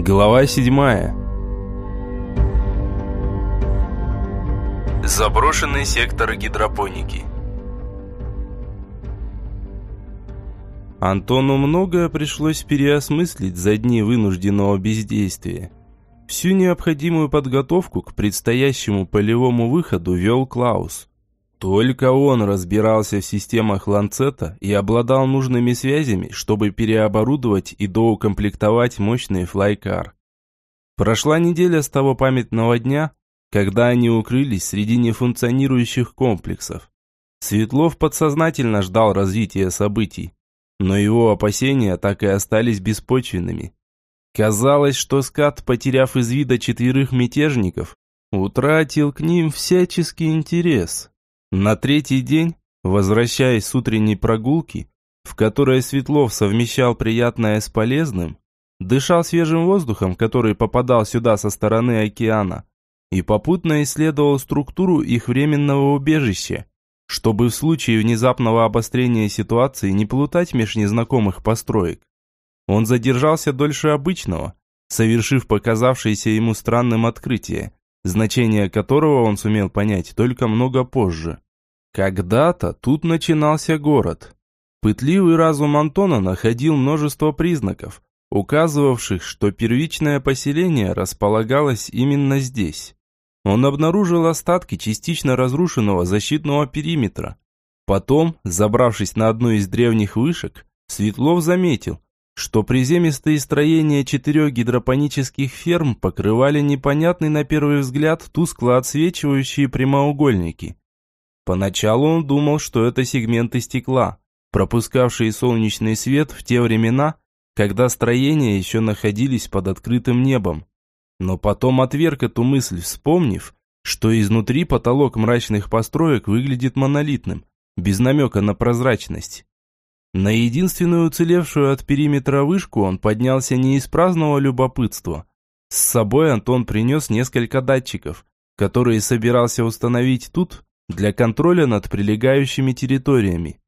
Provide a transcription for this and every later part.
Глава седьмая. Заброшенный сектор гидропоники. Антону многое пришлось переосмыслить за дни вынужденного бездействия. Всю необходимую подготовку к предстоящему полевому выходу вел Клаус. Только он разбирался в системах Ланцета и обладал нужными связями, чтобы переоборудовать и доукомплектовать мощный флайкар. Прошла неделя с того памятного дня, когда они укрылись среди нефункционирующих комплексов. Светлов подсознательно ждал развития событий, но его опасения так и остались беспочвенными. Казалось, что скат, потеряв из вида четверых мятежников, утратил к ним всяческий интерес. На третий день, возвращаясь с утренней прогулки, в которой Светлов совмещал приятное с полезным, дышал свежим воздухом, который попадал сюда со стороны океана, и попутно исследовал структуру их временного убежища, чтобы в случае внезапного обострения ситуации не плутать меж незнакомых построек. Он задержался дольше обычного, совершив показавшееся ему странным открытие, значение которого он сумел понять только много позже. Когда-то тут начинался город. Пытливый разум Антона находил множество признаков, указывавших, что первичное поселение располагалось именно здесь. Он обнаружил остатки частично разрушенного защитного периметра. Потом, забравшись на одну из древних вышек, Светлов заметил, что приземистые строения четырех гидропонических ферм покрывали непонятный на первый взгляд тускло отсвечивающие прямоугольники. Поначалу он думал, что это сегменты стекла, пропускавшие солнечный свет в те времена, когда строения еще находились под открытым небом. Но потом отверг эту мысль, вспомнив, что изнутри потолок мрачных построек выглядит монолитным, без намека на прозрачность. На единственную уцелевшую от периметра вышку он поднялся не из праздного любопытства. С собой Антон принес несколько датчиков, которые собирался установить тут для контроля над прилегающими территориями.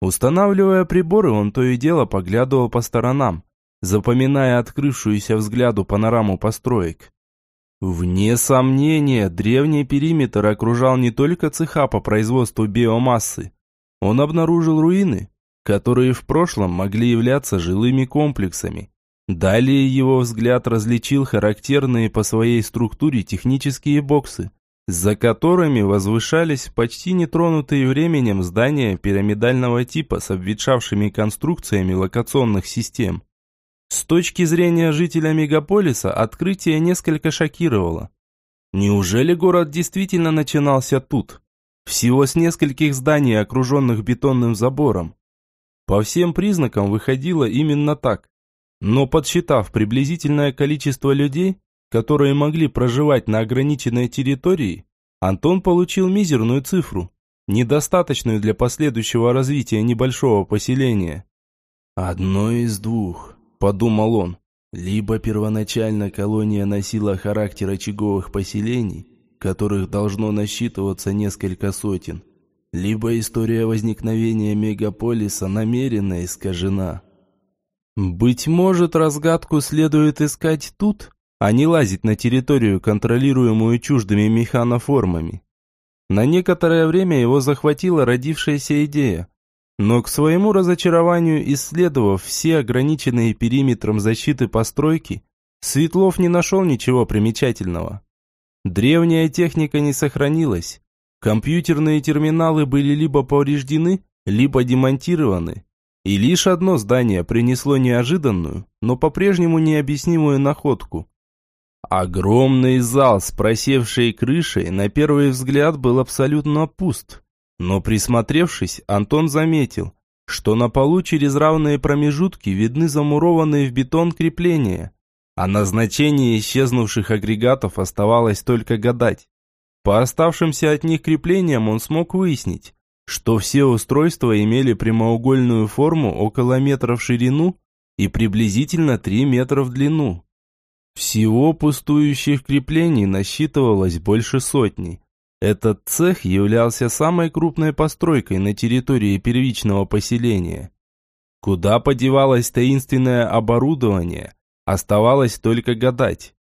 Устанавливая приборы, он то и дело поглядывал по сторонам, запоминая открывшуюся взгляду панораму построек. Вне сомнения, древний периметр окружал не только цеха по производству биомассы. Он обнаружил руины, которые в прошлом могли являться жилыми комплексами. Далее его взгляд различил характерные по своей структуре технические боксы, за которыми возвышались почти нетронутые временем здания пирамидального типа с обветшавшими конструкциями локационных систем. С точки зрения жителя мегаполиса открытие несколько шокировало. Неужели город действительно начинался тут? Всего с нескольких зданий, окруженных бетонным забором. По всем признакам выходило именно так. Но подсчитав приблизительное количество людей, которые могли проживать на ограниченной территории, Антон получил мизерную цифру, недостаточную для последующего развития небольшого поселения. «Одно из двух», – подумал он. «Либо первоначально колония носила характер очаговых поселений, которых должно насчитываться несколько сотен, либо история возникновения мегаполиса намеренно искажена. Быть может, разгадку следует искать тут, а не лазить на территорию, контролируемую чуждыми механоформами. На некоторое время его захватила родившаяся идея, но к своему разочарованию, исследовав все ограниченные периметром защиты постройки, Светлов не нашел ничего примечательного. Древняя техника не сохранилась, Компьютерные терминалы были либо повреждены, либо демонтированы. И лишь одно здание принесло неожиданную, но по-прежнему необъяснимую находку. Огромный зал с просевшей крышей на первый взгляд был абсолютно пуст. Но присмотревшись, Антон заметил, что на полу через равные промежутки видны замурованные в бетон крепления. О назначении исчезнувших агрегатов оставалось только гадать. По оставшимся от них креплениям он смог выяснить, что все устройства имели прямоугольную форму около метра в ширину и приблизительно 3 метра в длину. Всего пустующих креплений насчитывалось больше сотни. Этот цех являлся самой крупной постройкой на территории первичного поселения. Куда подевалось таинственное оборудование, Оставалось только гадать.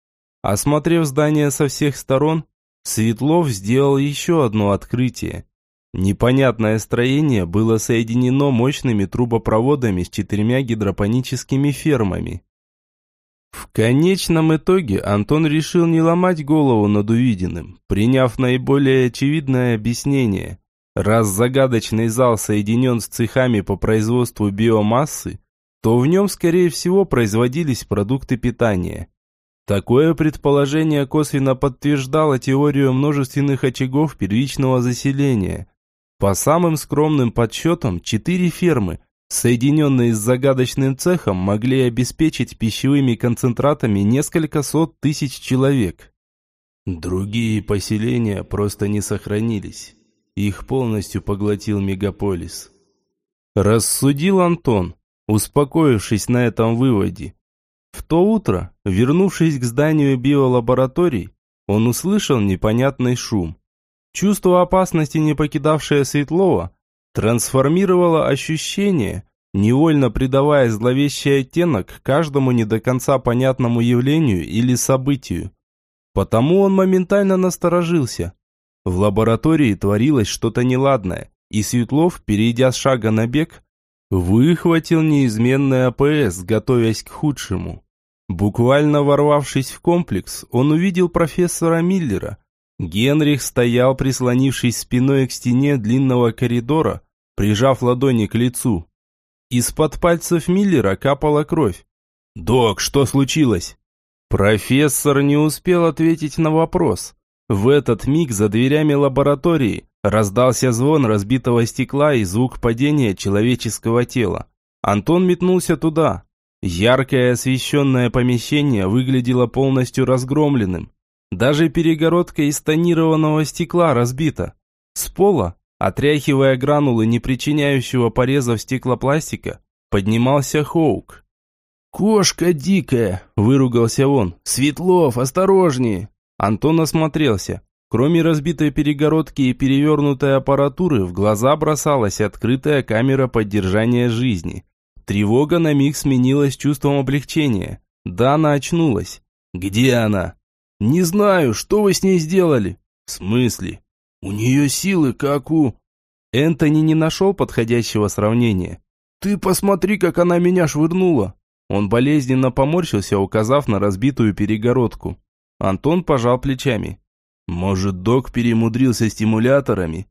Осмотрев здание со всех сторон, Светлов сделал еще одно открытие. Непонятное строение было соединено мощными трубопроводами с четырьмя гидропоническими фермами. В конечном итоге Антон решил не ломать голову над увиденным, приняв наиболее очевидное объяснение. Раз загадочный зал соединен с цехами по производству биомассы, то в нем, скорее всего, производились продукты питания. Такое предположение косвенно подтверждало теорию множественных очагов первичного заселения. По самым скромным подсчетам, четыре фермы, соединенные с загадочным цехом, могли обеспечить пищевыми концентратами несколько сот тысяч человек. Другие поселения просто не сохранились. Их полностью поглотил мегаполис. Рассудил Антон, успокоившись на этом выводе. В то утро, вернувшись к зданию биолабораторий, он услышал непонятный шум. Чувство опасности, не покидавшее Светлова, трансформировало ощущение, невольно придавая зловещий оттенок каждому не до конца понятному явлению или событию. Потому он моментально насторожился. В лаборатории творилось что-то неладное, и Светлов, перейдя с шага на бег, выхватил неизменный АПС, готовясь к худшему. Буквально ворвавшись в комплекс, он увидел профессора Миллера. Генрих стоял, прислонившись спиной к стене длинного коридора, прижав ладони к лицу. Из-под пальцев Миллера капала кровь. «Док, что случилось?» Профессор не успел ответить на вопрос. В этот миг за дверями лаборатории раздался звон разбитого стекла и звук падения человеческого тела. Антон метнулся туда. Яркое освещенное помещение выглядело полностью разгромленным. Даже перегородка из тонированного стекла разбита. С пола, отряхивая гранулы не причиняющего порезов стеклопластика, поднимался Хоук. «Кошка дикая!» – выругался он. «Светлов, осторожнее!» Антон осмотрелся. Кроме разбитой перегородки и перевернутой аппаратуры, в глаза бросалась открытая камера поддержания жизни. Тревога на миг сменилась чувством облегчения. Дана очнулась. «Где она?» «Не знаю, что вы с ней сделали?» «В смысле?» «У нее силы, как у...» Энтони не нашел подходящего сравнения. «Ты посмотри, как она меня швырнула!» Он болезненно поморщился, указав на разбитую перегородку. Антон пожал плечами. «Может, док перемудрился стимуляторами?»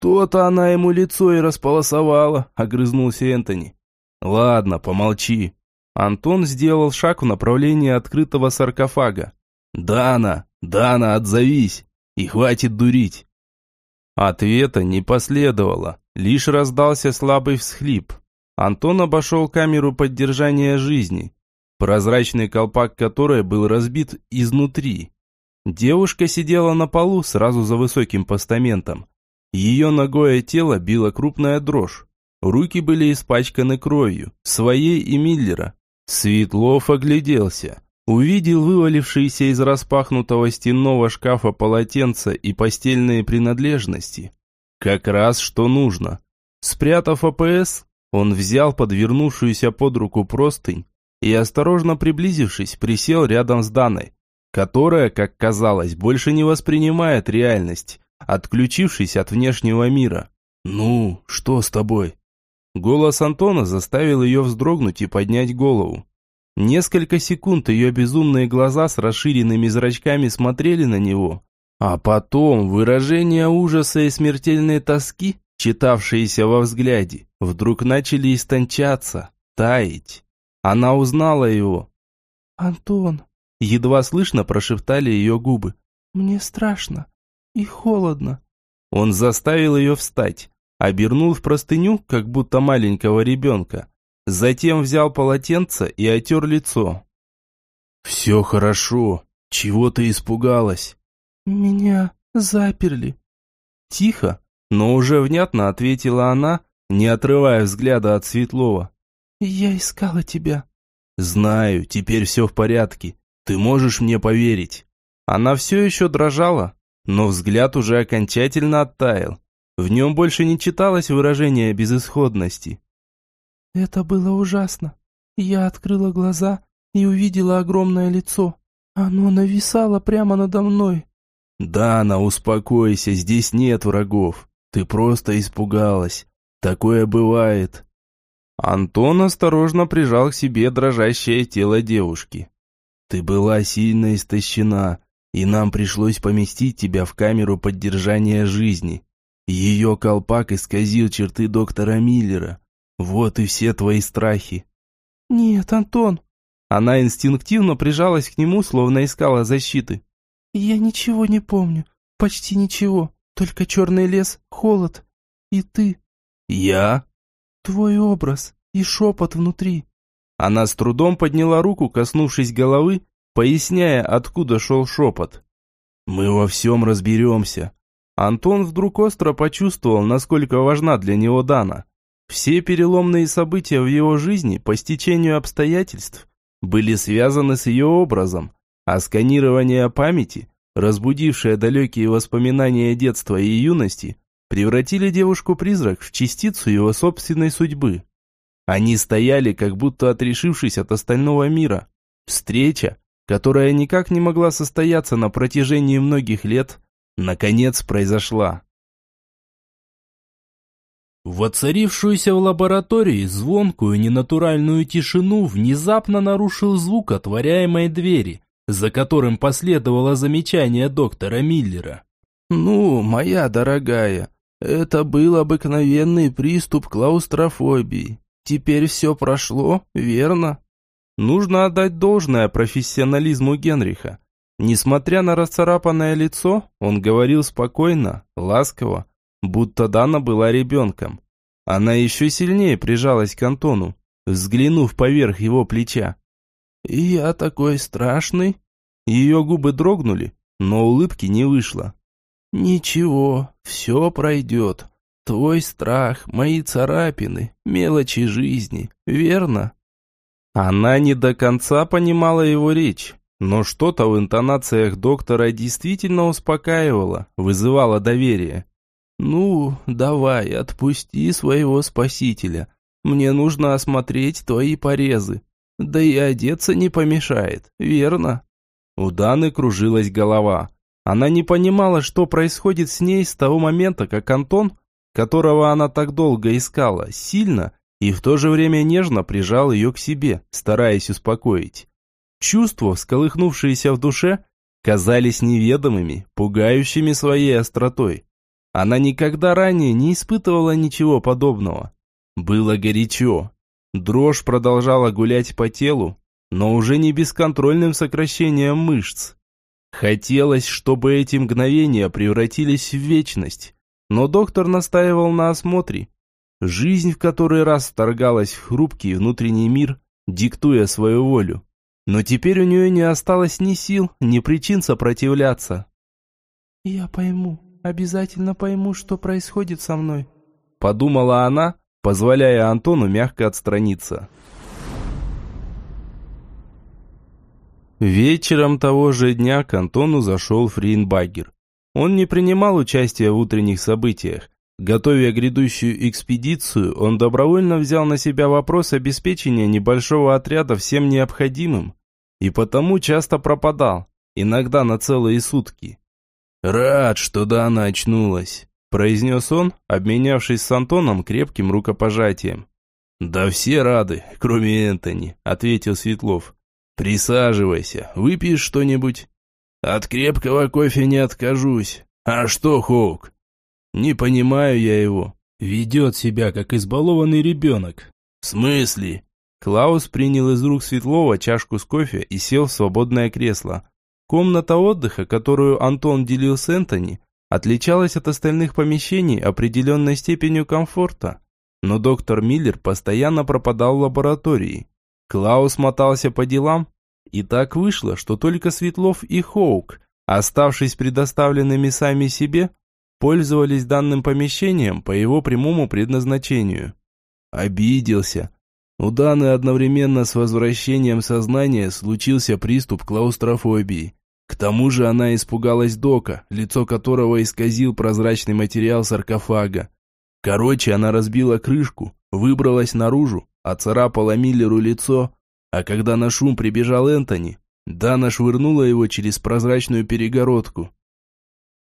«То-то она ему лицо и располосовала», — огрызнулся Энтони. «Ладно, помолчи». Антон сделал шаг в направлении открытого саркофага. «Дана, Дана, отзовись! И хватит дурить!» Ответа не последовало, лишь раздался слабый всхлип. Антон обошел камеру поддержания жизни, прозрачный колпак которой был разбит изнутри. Девушка сидела на полу сразу за высоким постаментом. Ее ногое тело било крупная дрожь. Руки были испачканы кровью, своей и Миллера. Светлов огляделся. Увидел вывалившиеся из распахнутого стенного шкафа полотенца и постельные принадлежности. Как раз что нужно. Спрятав АПС, он взял подвернувшуюся под руку простынь и, осторожно приблизившись, присел рядом с Даной, которая, как казалось, больше не воспринимает реальность, отключившись от внешнего мира. «Ну, что с тобой?» Голос Антона заставил ее вздрогнуть и поднять голову. Несколько секунд ее безумные глаза с расширенными зрачками смотрели на него, а потом выражения ужаса и смертельной тоски, читавшиеся во взгляде, вдруг начали истончаться, таять. Она узнала его. «Антон», — едва слышно прошептали ее губы, — «мне страшно и холодно». Он заставил ее встать, обернул в простыню, как будто маленького ребенка. Затем взял полотенце и отер лицо. «Все хорошо. Чего ты испугалась?» «Меня заперли». Тихо, но уже внятно ответила она, не отрывая взгляда от Светлова. «Я искала тебя». «Знаю, теперь все в порядке. Ты можешь мне поверить?» Она все еще дрожала, но взгляд уже окончательно оттаял. В нем больше не читалось выражение безысходности. «Это было ужасно. Я открыла глаза и увидела огромное лицо. Оно нависало прямо надо мной. «Дана, успокойся, здесь нет врагов. Ты просто испугалась. Такое бывает». Антон осторожно прижал к себе дрожащее тело девушки. «Ты была сильно истощена, и нам пришлось поместить тебя в камеру поддержания жизни. Ее колпак исказил черты доктора Миллера. Вот и все твои страхи». «Нет, Антон». Она инстинктивно прижалась к нему, словно искала защиты. «Я ничего не помню. Почти ничего. Только черный лес, холод. И ты». «Я?» «Твой образ и шепот внутри». Она с трудом подняла руку, коснувшись головы, поясняя, откуда шел шепот. «Мы во всем разберемся». Антон вдруг остро почувствовал, насколько важна для него Дана. Все переломные события в его жизни по стечению обстоятельств были связаны с ее образом, а сканирование памяти, разбудившее далекие воспоминания детства и юности, превратили девушку-призрак в частицу его собственной судьбы. Они стояли, как будто отрешившись от остального мира. Встреча, которая никак не могла состояться на протяжении многих лет, наконец произошла. Воцарившуюся в лаборатории звонкую ненатуральную тишину внезапно нарушил звук отворяемой двери, за которым последовало замечание доктора Миллера. «Ну, моя дорогая, это был обыкновенный приступ клаустрофобии. Теперь все прошло, верно?» Нужно отдать должное профессионализму Генриха. Несмотря на расцарапанное лицо, он говорил спокойно, ласково, будто Дана была ребенком. Она еще сильнее прижалась к Антону, взглянув поверх его плеча. «И я такой страшный?» Ее губы дрогнули, но улыбки не вышло. «Ничего, все пройдет. Твой страх, мои царапины, мелочи жизни, верно?» Она не до конца понимала его речь, но что-то в интонациях доктора действительно успокаивало, вызывало доверие. «Ну, давай, отпусти своего спасителя. Мне нужно осмотреть твои порезы. Да и одеться не помешает, верно?» У Даны кружилась голова. Она не понимала, что происходит с ней с того момента, как Антон, которого она так долго искала, сильно и в то же время нежно прижал ее к себе, стараясь успокоить. Чувства, всколыхнувшиеся в душе, казались неведомыми, пугающими своей остротой. Она никогда ранее не испытывала ничего подобного. Было горячо. Дрожь продолжала гулять по телу, но уже не бесконтрольным сокращением мышц. Хотелось, чтобы эти мгновения превратились в вечность, но доктор настаивал на осмотре. Жизнь в который раз вторгалась в хрупкий внутренний мир, диктуя свою волю. Но теперь у нее не осталось ни сил, ни причин сопротивляться. «Я пойму, обязательно пойму, что происходит со мной», подумала она, позволяя Антону мягко отстраниться. Вечером того же дня к Антону зашел Фринбагер. Он не принимал участия в утренних событиях. Готовя грядущую экспедицию, он добровольно взял на себя вопрос обеспечения небольшого отряда всем необходимым. И потому часто пропадал, иногда на целые сутки. «Рад, что Дана очнулась», – произнес он, обменявшись с Антоном крепким рукопожатием. «Да все рады, кроме Энтони», – ответил Светлов. «Присаживайся, выпьешь что-нибудь?» «От крепкого кофе не откажусь. А что, Хоук?» «Не понимаю я его. Ведет себя, как избалованный ребенок». «В смысле?» Клаус принял из рук Светлова чашку с кофе и сел в свободное кресло. Комната отдыха, которую Антон делил с Энтони, отличалась от остальных помещений определенной степенью комфорта. Но доктор Миллер постоянно пропадал в лаборатории. Клаус мотался по делам, и так вышло, что только Светлов и Хоук, оставшись предоставленными сами себе, пользовались данным помещением по его прямому предназначению. Обиделся. У Даны одновременно с возвращением сознания случился приступ клаустрофобии. К тому же она испугалась Дока, лицо которого исказил прозрачный материал саркофага. Короче, она разбила крышку, выбралась наружу, оцарапала Миллеру лицо, А когда на шум прибежал Энтони, Дана швырнула его через прозрачную перегородку.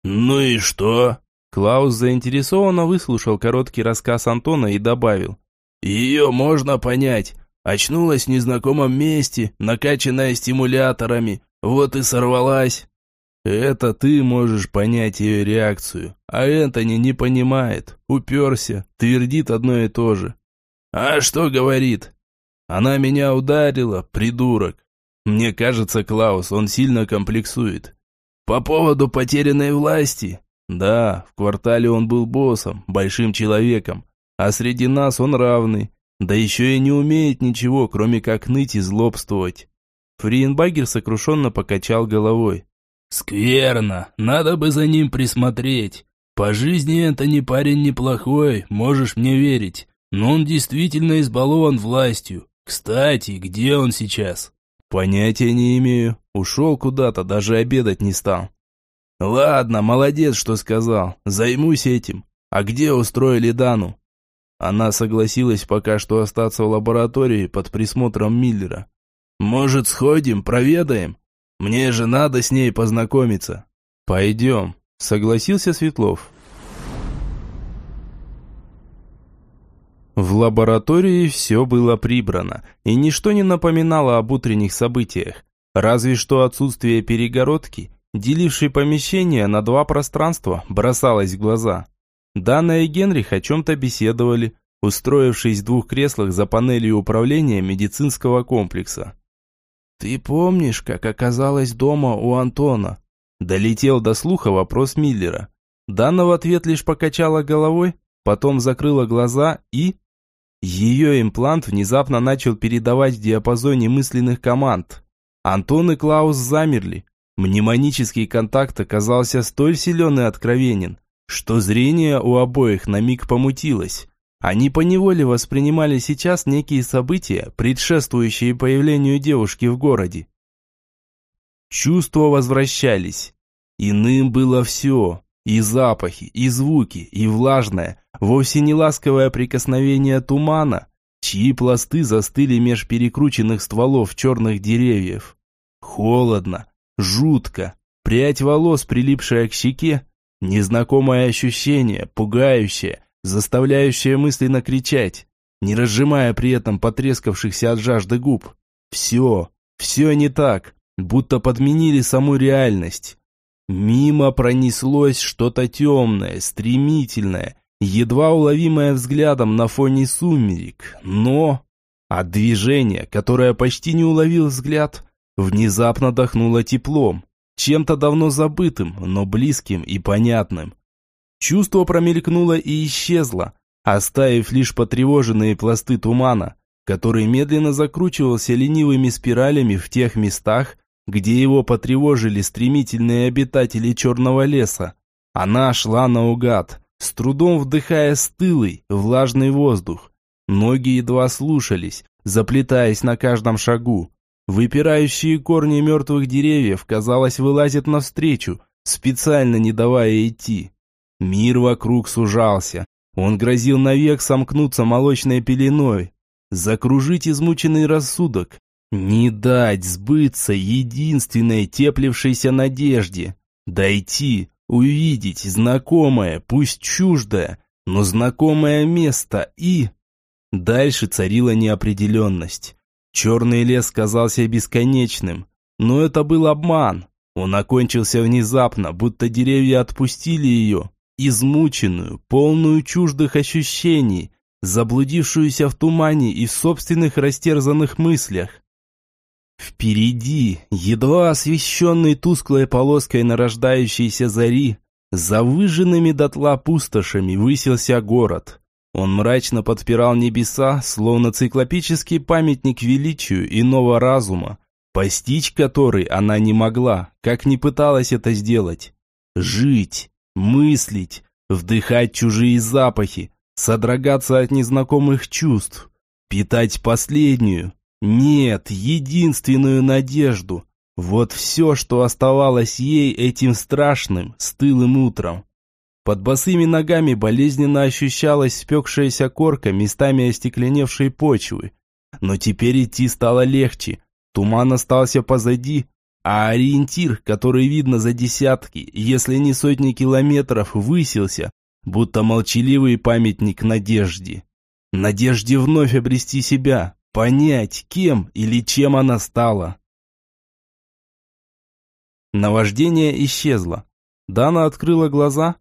«Ну и что?» Клаус заинтересованно выслушал короткий рассказ Антона и добавил. «Ее можно понять. Очнулась в незнакомом месте, накачанная стимуляторами, вот и сорвалась». «Это ты можешь понять ее реакцию, а Энтони не понимает, уперся, твердит одно и то же». «А что говорит?» «Она меня ударила, придурок». Мне кажется, Клаус, он сильно комплексует. По поводу потерянной власти? Да, в квартале он был боссом, большим человеком, а среди нас он равный, да еще и не умеет ничего, кроме как ныть и злобствовать. Фриенбагер сокрушенно покачал головой. «Скверно, надо бы за ним присмотреть. По жизни это не парень неплохой, можешь мне верить, но он действительно избалован властью. Кстати, где он сейчас?» «Понятия не имею. Ушел куда-то, даже обедать не стал». «Ладно, молодец, что сказал. Займусь этим. А где устроили Дану?» Она согласилась пока что остаться в лаборатории под присмотром Миллера. «Может, сходим, проведаем? Мне же надо с ней познакомиться». «Пойдем», — согласился Светлов. В лаборатории все было прибрано, и ничто не напоминало об утренних событиях, разве что отсутствие перегородки, делившей помещение на два пространства, бросалось в глаза. Дана и Генрих о чем-то беседовали, устроившись в двух креслах за панелью управления медицинского комплекса. «Ты помнишь, как оказалась дома у Антона?» Долетел до слуха вопрос Миллера. Дана в ответ лишь покачала головой, потом закрыла глаза и... Ее имплант внезапно начал передавать в диапазоне мысленных команд. Антон и Клаус замерли. Мнемонический контакт оказался столь силен и откровенен, что зрение у обоих на миг помутилось. Они поневоле воспринимали сейчас некие события, предшествующие появлению девушки в городе. Чувства возвращались. Иным было все. И запахи, и звуки, и влажное, вовсе не ласковое прикосновение тумана, чьи пласты застыли меж перекрученных стволов черных деревьев. Холодно, жутко, прядь волос, прилипшая к щеке, незнакомое ощущение, пугающее, заставляющее мысленно кричать, не разжимая при этом потрескавшихся от жажды губ. Все, все не так, будто подменили саму реальность. Мимо пронеслось что-то темное, стремительное, едва уловимое взглядом на фоне сумерек, но... От движения, которое почти не уловил взгляд, внезапно дохнуло теплом, чем-то давно забытым, но близким и понятным. Чувство промелькнуло и исчезло, оставив лишь потревоженные пласты тумана, который медленно закручивался ленивыми спиралями в тех местах, где его потревожили стремительные обитатели черного леса. Она шла наугад, с трудом вдыхая стылый, влажный воздух. Ноги едва слушались, заплетаясь на каждом шагу. Выпирающие корни мертвых деревьев, казалось, вылазят навстречу, специально не давая идти. Мир вокруг сужался. Он грозил навек сомкнуться молочной пеленой, закружить измученный рассудок, не дать сбыться единственной теплившейся надежде. Дойти, увидеть знакомое, пусть чуждое, но знакомое место и... Дальше царила неопределенность. Черный лес казался бесконечным, но это был обман. Он окончился внезапно, будто деревья отпустили ее, измученную, полную чуждых ощущений, заблудившуюся в тумане и в собственных растерзанных мыслях. Впереди, едва освещенный тусклой полоской нарождающейся зари, за выжженными дотла пустошами высился город. Он мрачно подпирал небеса, словно циклопический памятник величию иного разума, постичь который она не могла, как не пыталась это сделать. Жить, мыслить, вдыхать чужие запахи, содрогаться от незнакомых чувств, питать последнюю, нет, единственную надежду. Вот все, что оставалось ей этим страшным, стылым утром. Под босыми ногами болезненно ощущалась спекшаяся корка местами остекленевшей почвы. но теперь идти стало легче. Туман остался позади, а ориентир, который видно за десятки, если не сотни километров, высился, будто молчаливый памятник надежде. Надежде вновь обрести себя, понять, кем или чем она стала. Наваждение исчезло. Дана открыла глаза,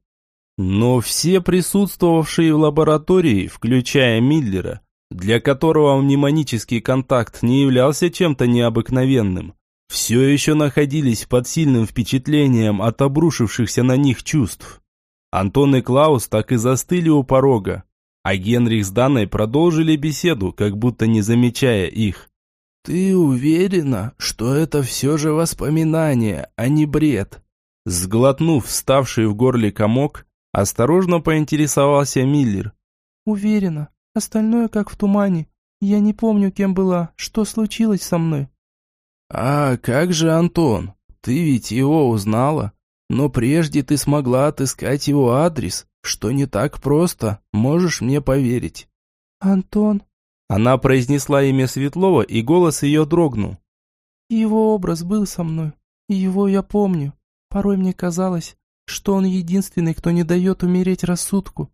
но все присутствовавшие в лаборатории, включая Миллера, для которого мнемонический контакт не являлся чем-то необыкновенным, все еще находились под сильным впечатлением от обрушившихся на них чувств. Антон и Клаус так и застыли у порога, а Генрих с Даной продолжили беседу, как будто не замечая их. «Ты уверена, что это все же воспоминание, а не бред?» Сглотнув вставший в горле комок, осторожно поинтересовался Миллер. «Уверена. Остальное как в тумане. Я не помню, кем была, что случилось со мной». «А как же Антон? Ты ведь его узнала? Но прежде ты смогла отыскать его адрес, что не так просто, можешь мне поверить». «Антон?» Она произнесла имя Светлова, и голос ее дрогнул. «Его образ был со мной, его я помню. Порой мне казалось, что он единственный, кто не дает умереть рассудку.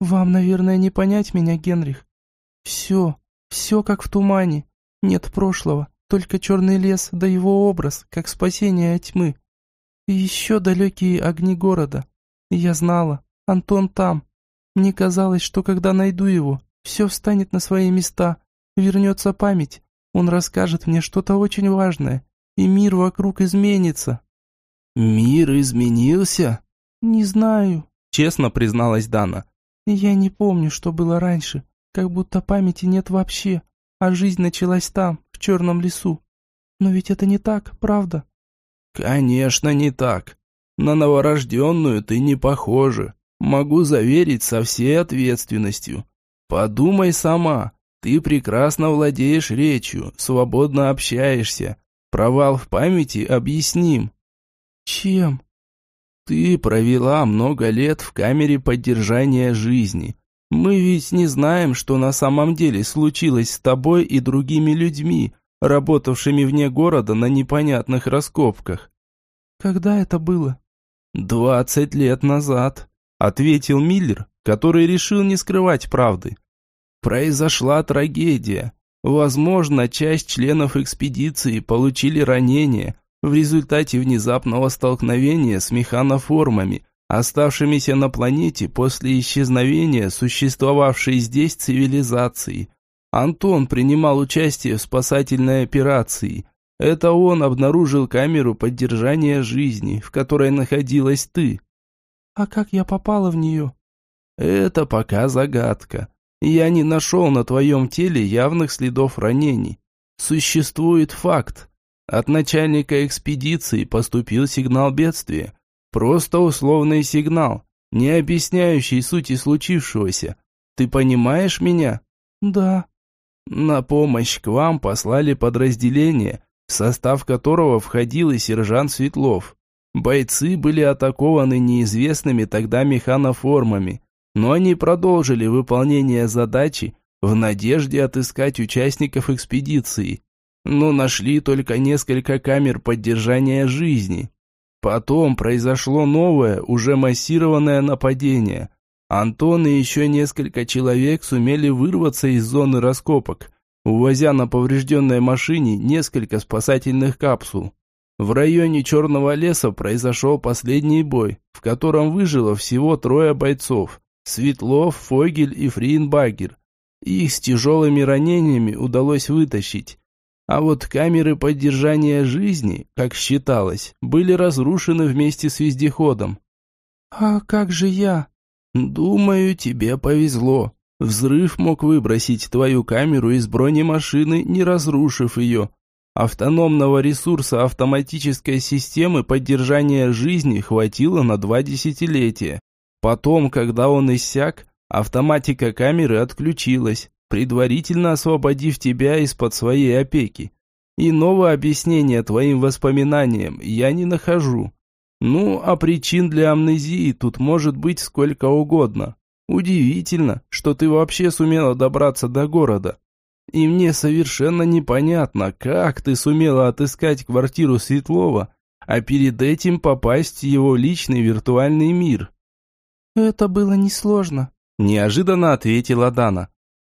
Вам, наверное, не понять меня, Генрих. Все, все как в тумане. Нет прошлого, только черный лес, да его образ, как спасение от тьмы. И еще далекие огни города. Я знала, Антон там. Мне казалось, что когда найду его, все встанет на свои места, вернется память. Он расскажет мне что-то очень важное, и мир вокруг изменится. «Мир изменился?» «Не знаю», — честно призналась Дана. «Я не помню, что было раньше, как будто памяти нет вообще, а жизнь началась там, в черном лесу. Но ведь это не так, правда?» «Конечно, не так. На новорожденную ты не похожа. Могу заверить со всей ответственностью. Подумай сама, ты прекрасно владеешь речью, свободно общаешься. Провал в памяти объясним. Чем? Ты провела много лет в камере поддержания жизни. Мы ведь не знаем, что на самом деле случилось с тобой и другими людьми, работавшими вне города на непонятных раскопках. Когда это было? Двадцать лет назад, ответил Миллер, который решил не скрывать правды. Произошла трагедия. Возможно, часть членов экспедиции получили ранения, в результате внезапного столкновения с механоформами, оставшимися на планете после исчезновения существовавшей здесь цивилизации. Антон принимал участие в спасательной операции. Это он обнаружил камеру поддержания жизни, в которой находилась ты. А как я попала в нее? Это пока загадка. Я не нашел на твоем теле явных следов ранений. Существует факт. От начальника экспедиции поступил сигнал бедствия. Просто условный сигнал, не объясняющий сути случившегося. Ты понимаешь меня? Да. На помощь к вам послали подразделение, в состав которого входил и сержант Светлов. Бойцы были атакованы неизвестными тогда механоформами, но они продолжили выполнение задачи в надежде отыскать участников экспедиции но нашли только несколько камер поддержания жизни. Потом произошло новое, уже массированное нападение. Антон и еще несколько человек сумели вырваться из зоны раскопок, увозя на поврежденной машине несколько спасательных капсул. В районе Черного леса произошел последний бой, в котором выжило всего трое бойцов – Светлов, Фогель и Фриенбагер. Их с тяжелыми ранениями удалось вытащить, а вот камеры поддержания жизни, как считалось, были разрушены вместе с вездеходом. «А как же я?» «Думаю, тебе повезло. Взрыв мог выбросить твою камеру из бронемашины, не разрушив ее. Автономного ресурса автоматической системы поддержания жизни хватило на два десятилетия. Потом, когда он иссяк, автоматика камеры отключилась, предварительно освободив тебя из-под своей опеки. Иного объяснения твоим воспоминаниям я не нахожу. Ну, а причин для амнезии тут может быть сколько угодно. Удивительно, что ты вообще сумела добраться до города. И мне совершенно непонятно, как ты сумела отыскать квартиру Светлова, а перед этим попасть в его личный виртуальный мир. Это было несложно, неожиданно ответила Дана.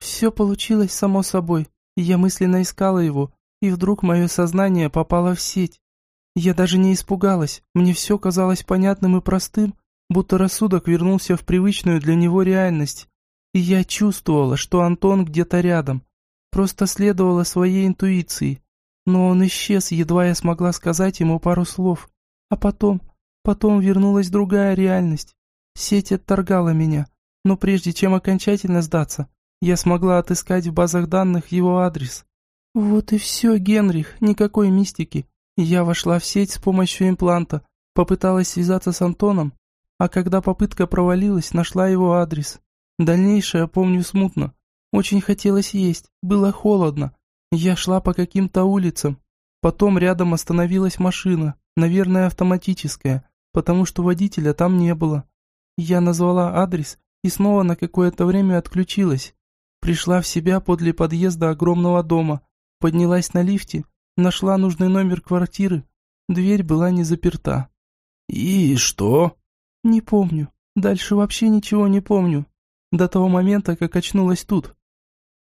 Все получилось само собой. Я мысленно искала его, и вдруг мое сознание попало в сеть. Я даже не испугалась, мне все казалось понятным и простым, будто рассудок вернулся в привычную для него реальность. И я чувствовала, что Антон где-то рядом, просто следовала своей интуиции. Но он исчез, едва я смогла сказать ему пару слов. А потом, потом вернулась другая реальность. Сеть отторгала меня, но прежде чем окончательно сдаться, я смогла отыскать в базах данных его адрес. Вот и все, Генрих, никакой мистики. Я вошла в сеть с помощью импланта, попыталась связаться с Антоном, а когда попытка провалилась, нашла его адрес. Дальнейшее помню смутно. Очень хотелось есть, было холодно. Я шла по каким-то улицам. Потом рядом остановилась машина, наверное, автоматическая, потому что водителя там не было. Я назвала адрес и снова на какое-то время отключилась. Пришла в себя подле подъезда огромного дома, поднялась на лифте, нашла нужный номер квартиры. Дверь была не заперта. «И что?» «Не помню. Дальше вообще ничего не помню. До того момента, как очнулась тут».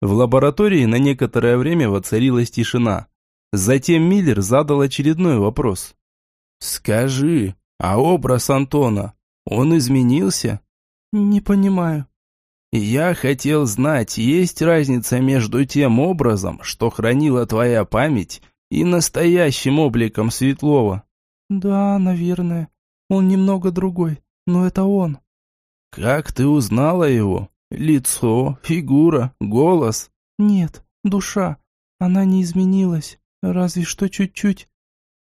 В лаборатории на некоторое время воцарилась тишина. Затем Миллер задал очередной вопрос. «Скажи, а образ Антона, он изменился?» «Не понимаю». Я хотел знать, есть разница между тем образом, что хранила твоя память, и настоящим обликом Светлова. Да, наверное. Он немного другой, но это он. Как ты узнала его? Лицо, фигура, голос? Нет, душа. Она не изменилась, разве что чуть-чуть.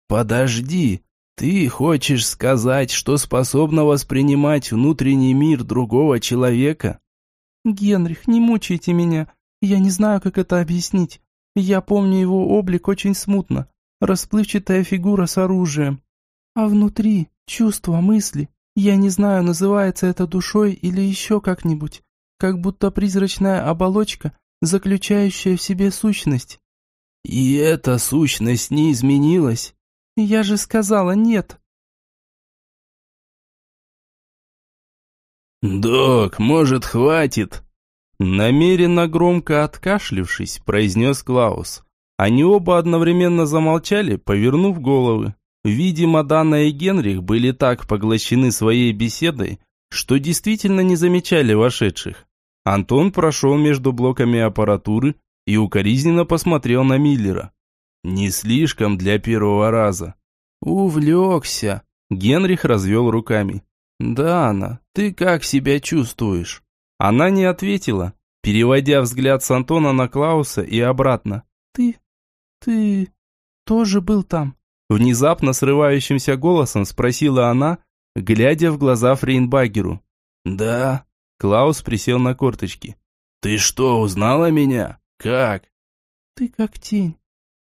Подожди, ты хочешь сказать, что способна воспринимать внутренний мир другого человека? «Генрих, не мучайте меня. Я не знаю, как это объяснить. Я помню его облик очень смутно. Расплывчатая фигура с оружием. А внутри чувства, мысли. Я не знаю, называется это душой или еще как-нибудь. Как будто призрачная оболочка, заключающая в себе сущность». «И эта сущность не изменилась?» «Я же сказала нет». «Док, может, хватит?» Намеренно громко откашлившись, произнес Клаус. Они оба одновременно замолчали, повернув головы. Видимо, Дана и Генрих были так поглощены своей беседой, что действительно не замечали вошедших. Антон прошел между блоками аппаратуры и укоризненно посмотрел на Миллера. Не слишком для первого раза. «Увлекся», — Генрих развел руками. «Дана, ты как себя чувствуешь?» Она не ответила, переводя взгляд с Антона на Клауса и обратно. «Ты... ты... тоже был там?» Внезапно срывающимся голосом спросила она, глядя в глаза Фрейнбагеру. «Да». Клаус присел на корточки. «Ты что, узнала меня? Как?» «Ты как тень.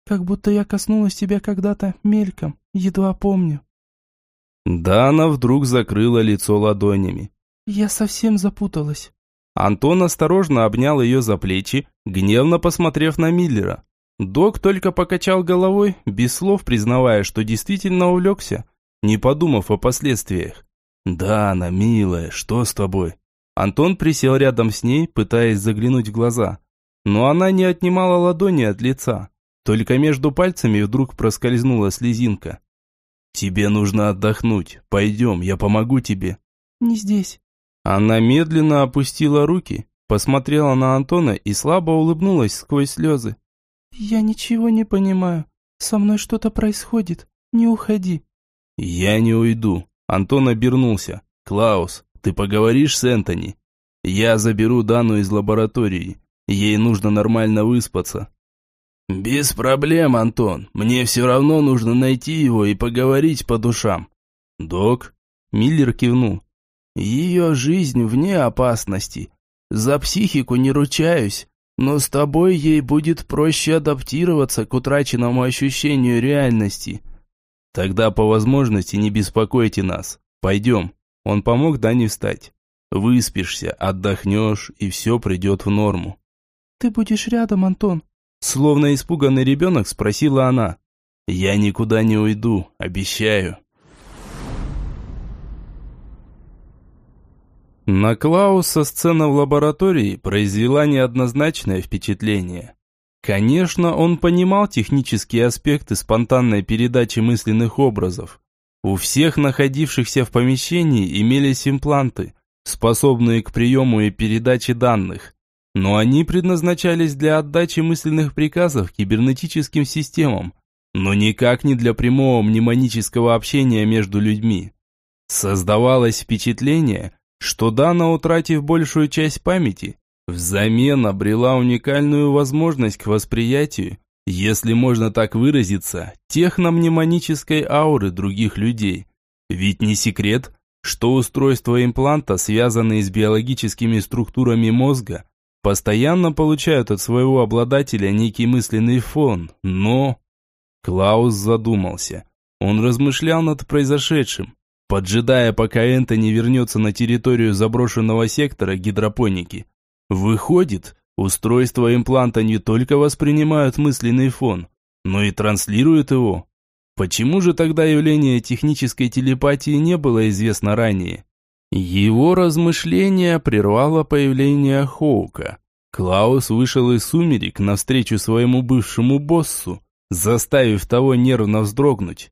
Как будто я коснулась тебя когда-то мельком, едва помню». Дана вдруг закрыла лицо ладонями. «Я совсем запуталась». Антон осторожно обнял ее за плечи, гневно посмотрев на Миллера. Док только покачал головой, без слов признавая, что действительно увлекся, не подумав о последствиях. «Дана, милая, что с тобой?» Антон присел рядом с ней, пытаясь заглянуть в глаза. Но она не отнимала ладони от лица. Только между пальцами вдруг проскользнула слезинка. «Тебе нужно отдохнуть. Пойдем, я помогу тебе». «Не здесь». Она медленно опустила руки, посмотрела на Антона и слабо улыбнулась сквозь слезы. «Я ничего не понимаю. Со мной что-то происходит. Не уходи». «Я не уйду». Антон обернулся. «Клаус, ты поговоришь с Энтони? Я заберу Дану из лаборатории. Ей нужно нормально выспаться». «Без проблем, Антон. Мне все равно нужно найти его и поговорить по душам». «Док?» Миллер кивнул. Ее жизнь вне опасности. За психику не ручаюсь, но с тобой ей будет проще адаптироваться к утраченному ощущению реальности. Тогда по возможности не беспокойте нас. Пойдем. Он помог Дане встать. Выспишься, отдохнешь, и все придет в норму. «Ты будешь рядом, Антон?» Словно испуганный ребенок спросила она. «Я никуда не уйду, обещаю». На Клауса сцена в лаборатории произвела неоднозначное впечатление. Конечно, он понимал технические аспекты спонтанной передачи мысленных образов. У всех находившихся в помещении имелись импланты, способные к приему и передаче данных. Но они предназначались для отдачи мысленных приказов кибернетическим системам, но никак не для прямого мнемонического общения между людьми. Создавалось впечатление, что Дана, утратив большую часть памяти, взамен обрела уникальную возможность к восприятию, если можно так выразиться, техномнемонической ауры других людей. Ведь не секрет, что устройства импланта, связанные с биологическими структурами мозга, постоянно получают от своего обладателя некий мысленный фон, но... Клаус задумался. Он размышлял над произошедшим, поджидая, пока Энтони вернется на территорию заброшенного сектора гидропоники. Выходит, устройства импланта не только воспринимают мысленный фон, но и транслируют его. Почему же тогда явление технической телепатии не было известно ранее? Его размышления прервало появление Хоука. Клаус вышел из сумерек навстречу своему бывшему боссу, заставив того нервно вздрогнуть.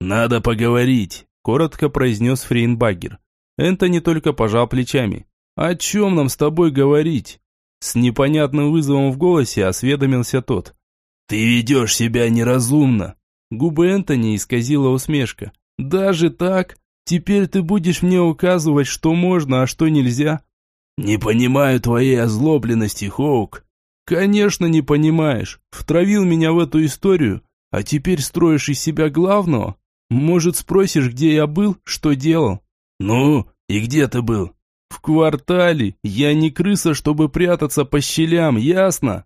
«Надо поговорить», коротко произнес Фрейнбагер. Энтони только пожал плечами. «О чем нам с тобой говорить?» С непонятным вызовом в голосе осведомился тот. «Ты ведешь себя неразумно!» Губы Энтони исказила усмешка. «Даже так? Теперь ты будешь мне указывать, что можно, а что нельзя?» «Не понимаю твоей озлобленности, Хоук». «Конечно не понимаешь. Втравил меня в эту историю, а теперь строишь из себя главного?» Может, спросишь, где я был, что делал? Ну, и где ты был? В квартале. Я не крыса, чтобы прятаться по щелям, ясно?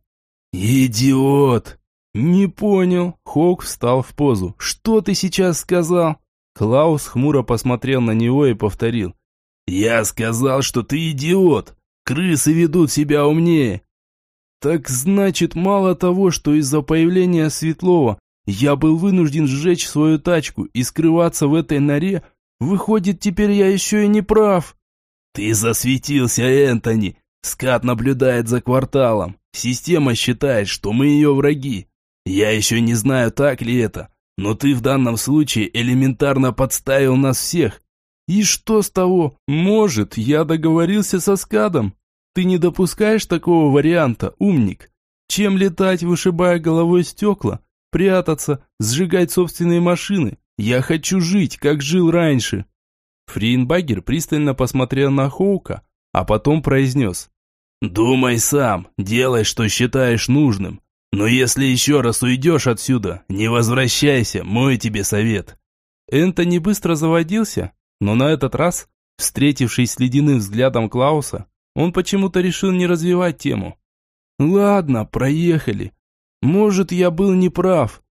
Идиот! Не понял. Хок встал в позу. Что ты сейчас сказал? Клаус хмуро посмотрел на него и повторил. «Я сказал, что ты идиот! Крысы ведут себя умнее!» «Так значит, мало того, что из-за появления Светлова я был вынужден сжечь свою тачку и скрываться в этой норе. Выходит, теперь я еще и не прав. Ты засветился, Энтони. Скат наблюдает за кварталом. Система считает, что мы ее враги. Я еще не знаю, так ли это, но ты в данном случае элементарно подставил нас всех. И что с того? Может, я договорился со скадом? Ты не допускаешь такого варианта, умник? Чем летать, вышибая головой стекла? прятаться, сжигать собственные машины. Я хочу жить, как жил раньше». Фриенбагер пристально посмотрел на Хоука, а потом произнес. «Думай сам, делай, что считаешь нужным. Но если еще раз уйдешь отсюда, не возвращайся, мой тебе совет». Энтони быстро заводился, но на этот раз, встретившись с ледяным взглядом Клауса, он почему-то решил не развивать тему. «Ладно, проехали. Может, я был неправ.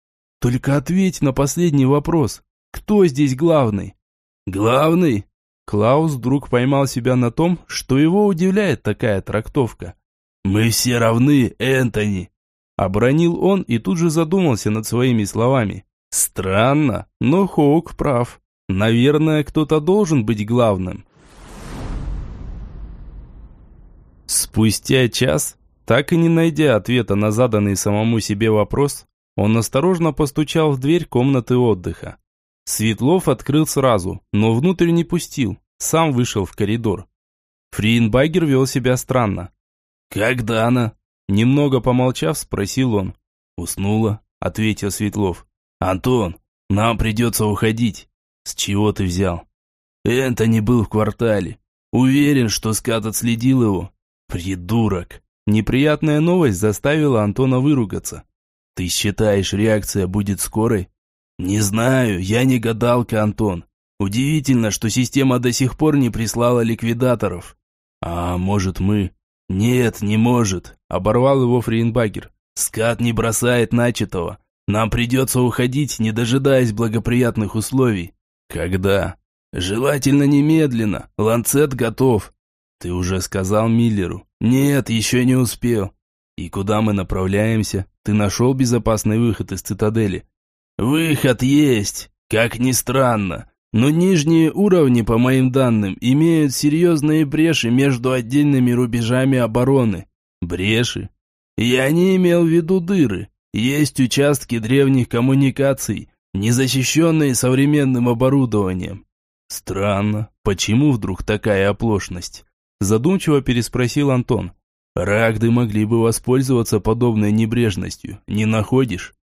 Только ответь на последний вопрос. Кто здесь главный? Главный? Клаус вдруг поймал себя на том, что его удивляет такая трактовка. «Мы все равны, Энтони!» Обронил он и тут же задумался над своими словами. «Странно, но Хоук прав. Наверное, кто-то должен быть главным». Спустя час так и не найдя ответа на заданный самому себе вопрос, он осторожно постучал в дверь комнаты отдыха. Светлов открыл сразу, но внутрь не пустил, сам вышел в коридор. Фриенбагер вел себя странно. «Когда она?» Немного помолчав, спросил он. «Уснула», — ответил Светлов. «Антон, нам придется уходить». «С чего ты взял?» «Энтони был в квартале. Уверен, что скат отследил его». «Придурок!» Неприятная новость заставила Антона выругаться. «Ты считаешь, реакция будет скорой?» «Не знаю, я не гадалка, Антон. Удивительно, что система до сих пор не прислала ликвидаторов». «А может мы?» «Нет, не может», — оборвал его Фрейнбагер. «Скат не бросает начатого. Нам придется уходить, не дожидаясь благоприятных условий». «Когда?» «Желательно немедленно. Ланцет готов». «Ты уже сказал Миллеру?» «Нет, еще не успел». «И куда мы направляемся? Ты нашел безопасный выход из цитадели?» «Выход есть, как ни странно. Но нижние уровни, по моим данным, имеют серьезные бреши между отдельными рубежами обороны. Бреши? Я не имел в виду дыры. Есть участки древних коммуникаций, не защищенные современным оборудованием. Странно, почему вдруг такая оплошность? Задумчиво переспросил Антон. Рагды могли бы воспользоваться подобной небрежностью, не находишь?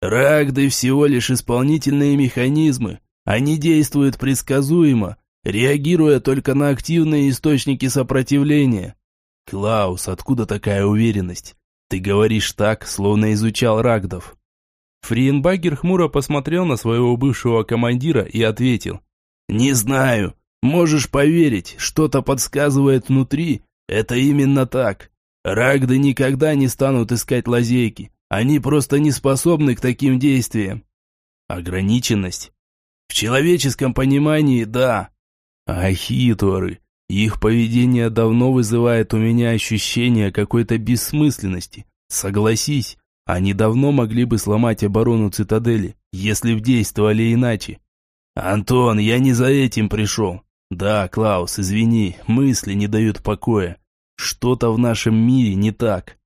Рагды всего лишь исполнительные механизмы, они действуют предсказуемо, реагируя только на активные источники сопротивления. Клаус, откуда такая уверенность? Ты говоришь так, словно изучал рагдов. Фриенбагер хмуро посмотрел на своего бывшего командира и ответил. «Не знаю. Можешь поверить, что-то подсказывает внутри. Это именно так. Рагды никогда не станут искать лазейки. Они просто не способны к таким действиям. Ограниченность в человеческом понимании, да. А их поведение давно вызывает у меня ощущение какой-то бессмысленности. Согласись, они давно могли бы сломать оборону цитадели, если б действовали иначе. Антон, я не за этим пришел. Да, Клаус, извини, мысли не дают покоя. Что-то в нашем мире не так.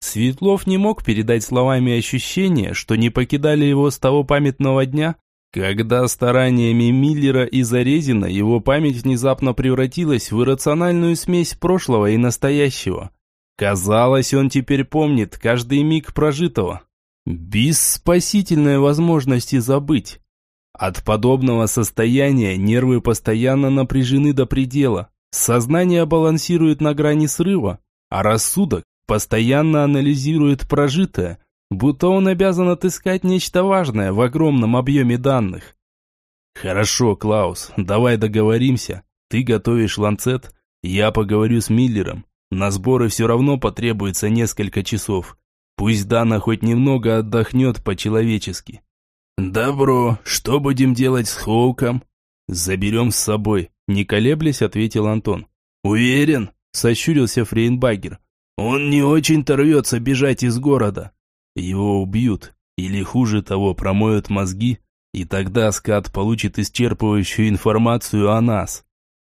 Светлов не мог передать словами ощущения, что не покидали его с того памятного дня, когда стараниями Миллера и Зарезина его память внезапно превратилась в иррациональную смесь прошлого и настоящего. Казалось, он теперь помнит каждый миг прожитого. Без спасительной возможности забыть. От подобного состояния нервы постоянно напряжены до предела. Сознание балансирует на грани срыва, а рассудок постоянно анализирует прожитое, будто он обязан отыскать нечто важное в огромном объеме данных. «Хорошо, Клаус, давай договоримся. Ты готовишь ланцет, я поговорю с Миллером. На сборы все равно потребуется несколько часов. Пусть Дана хоть немного отдохнет по-человечески». «Добро, что будем делать с Хоуком?» «Заберем с собой», не колеблясь, ответил Антон. «Уверен?» – сощурился Фрейнбагер. «Он не очень-то рвется бежать из города. Его убьют, или хуже того, промоют мозги, и тогда скат получит исчерпывающую информацию о нас.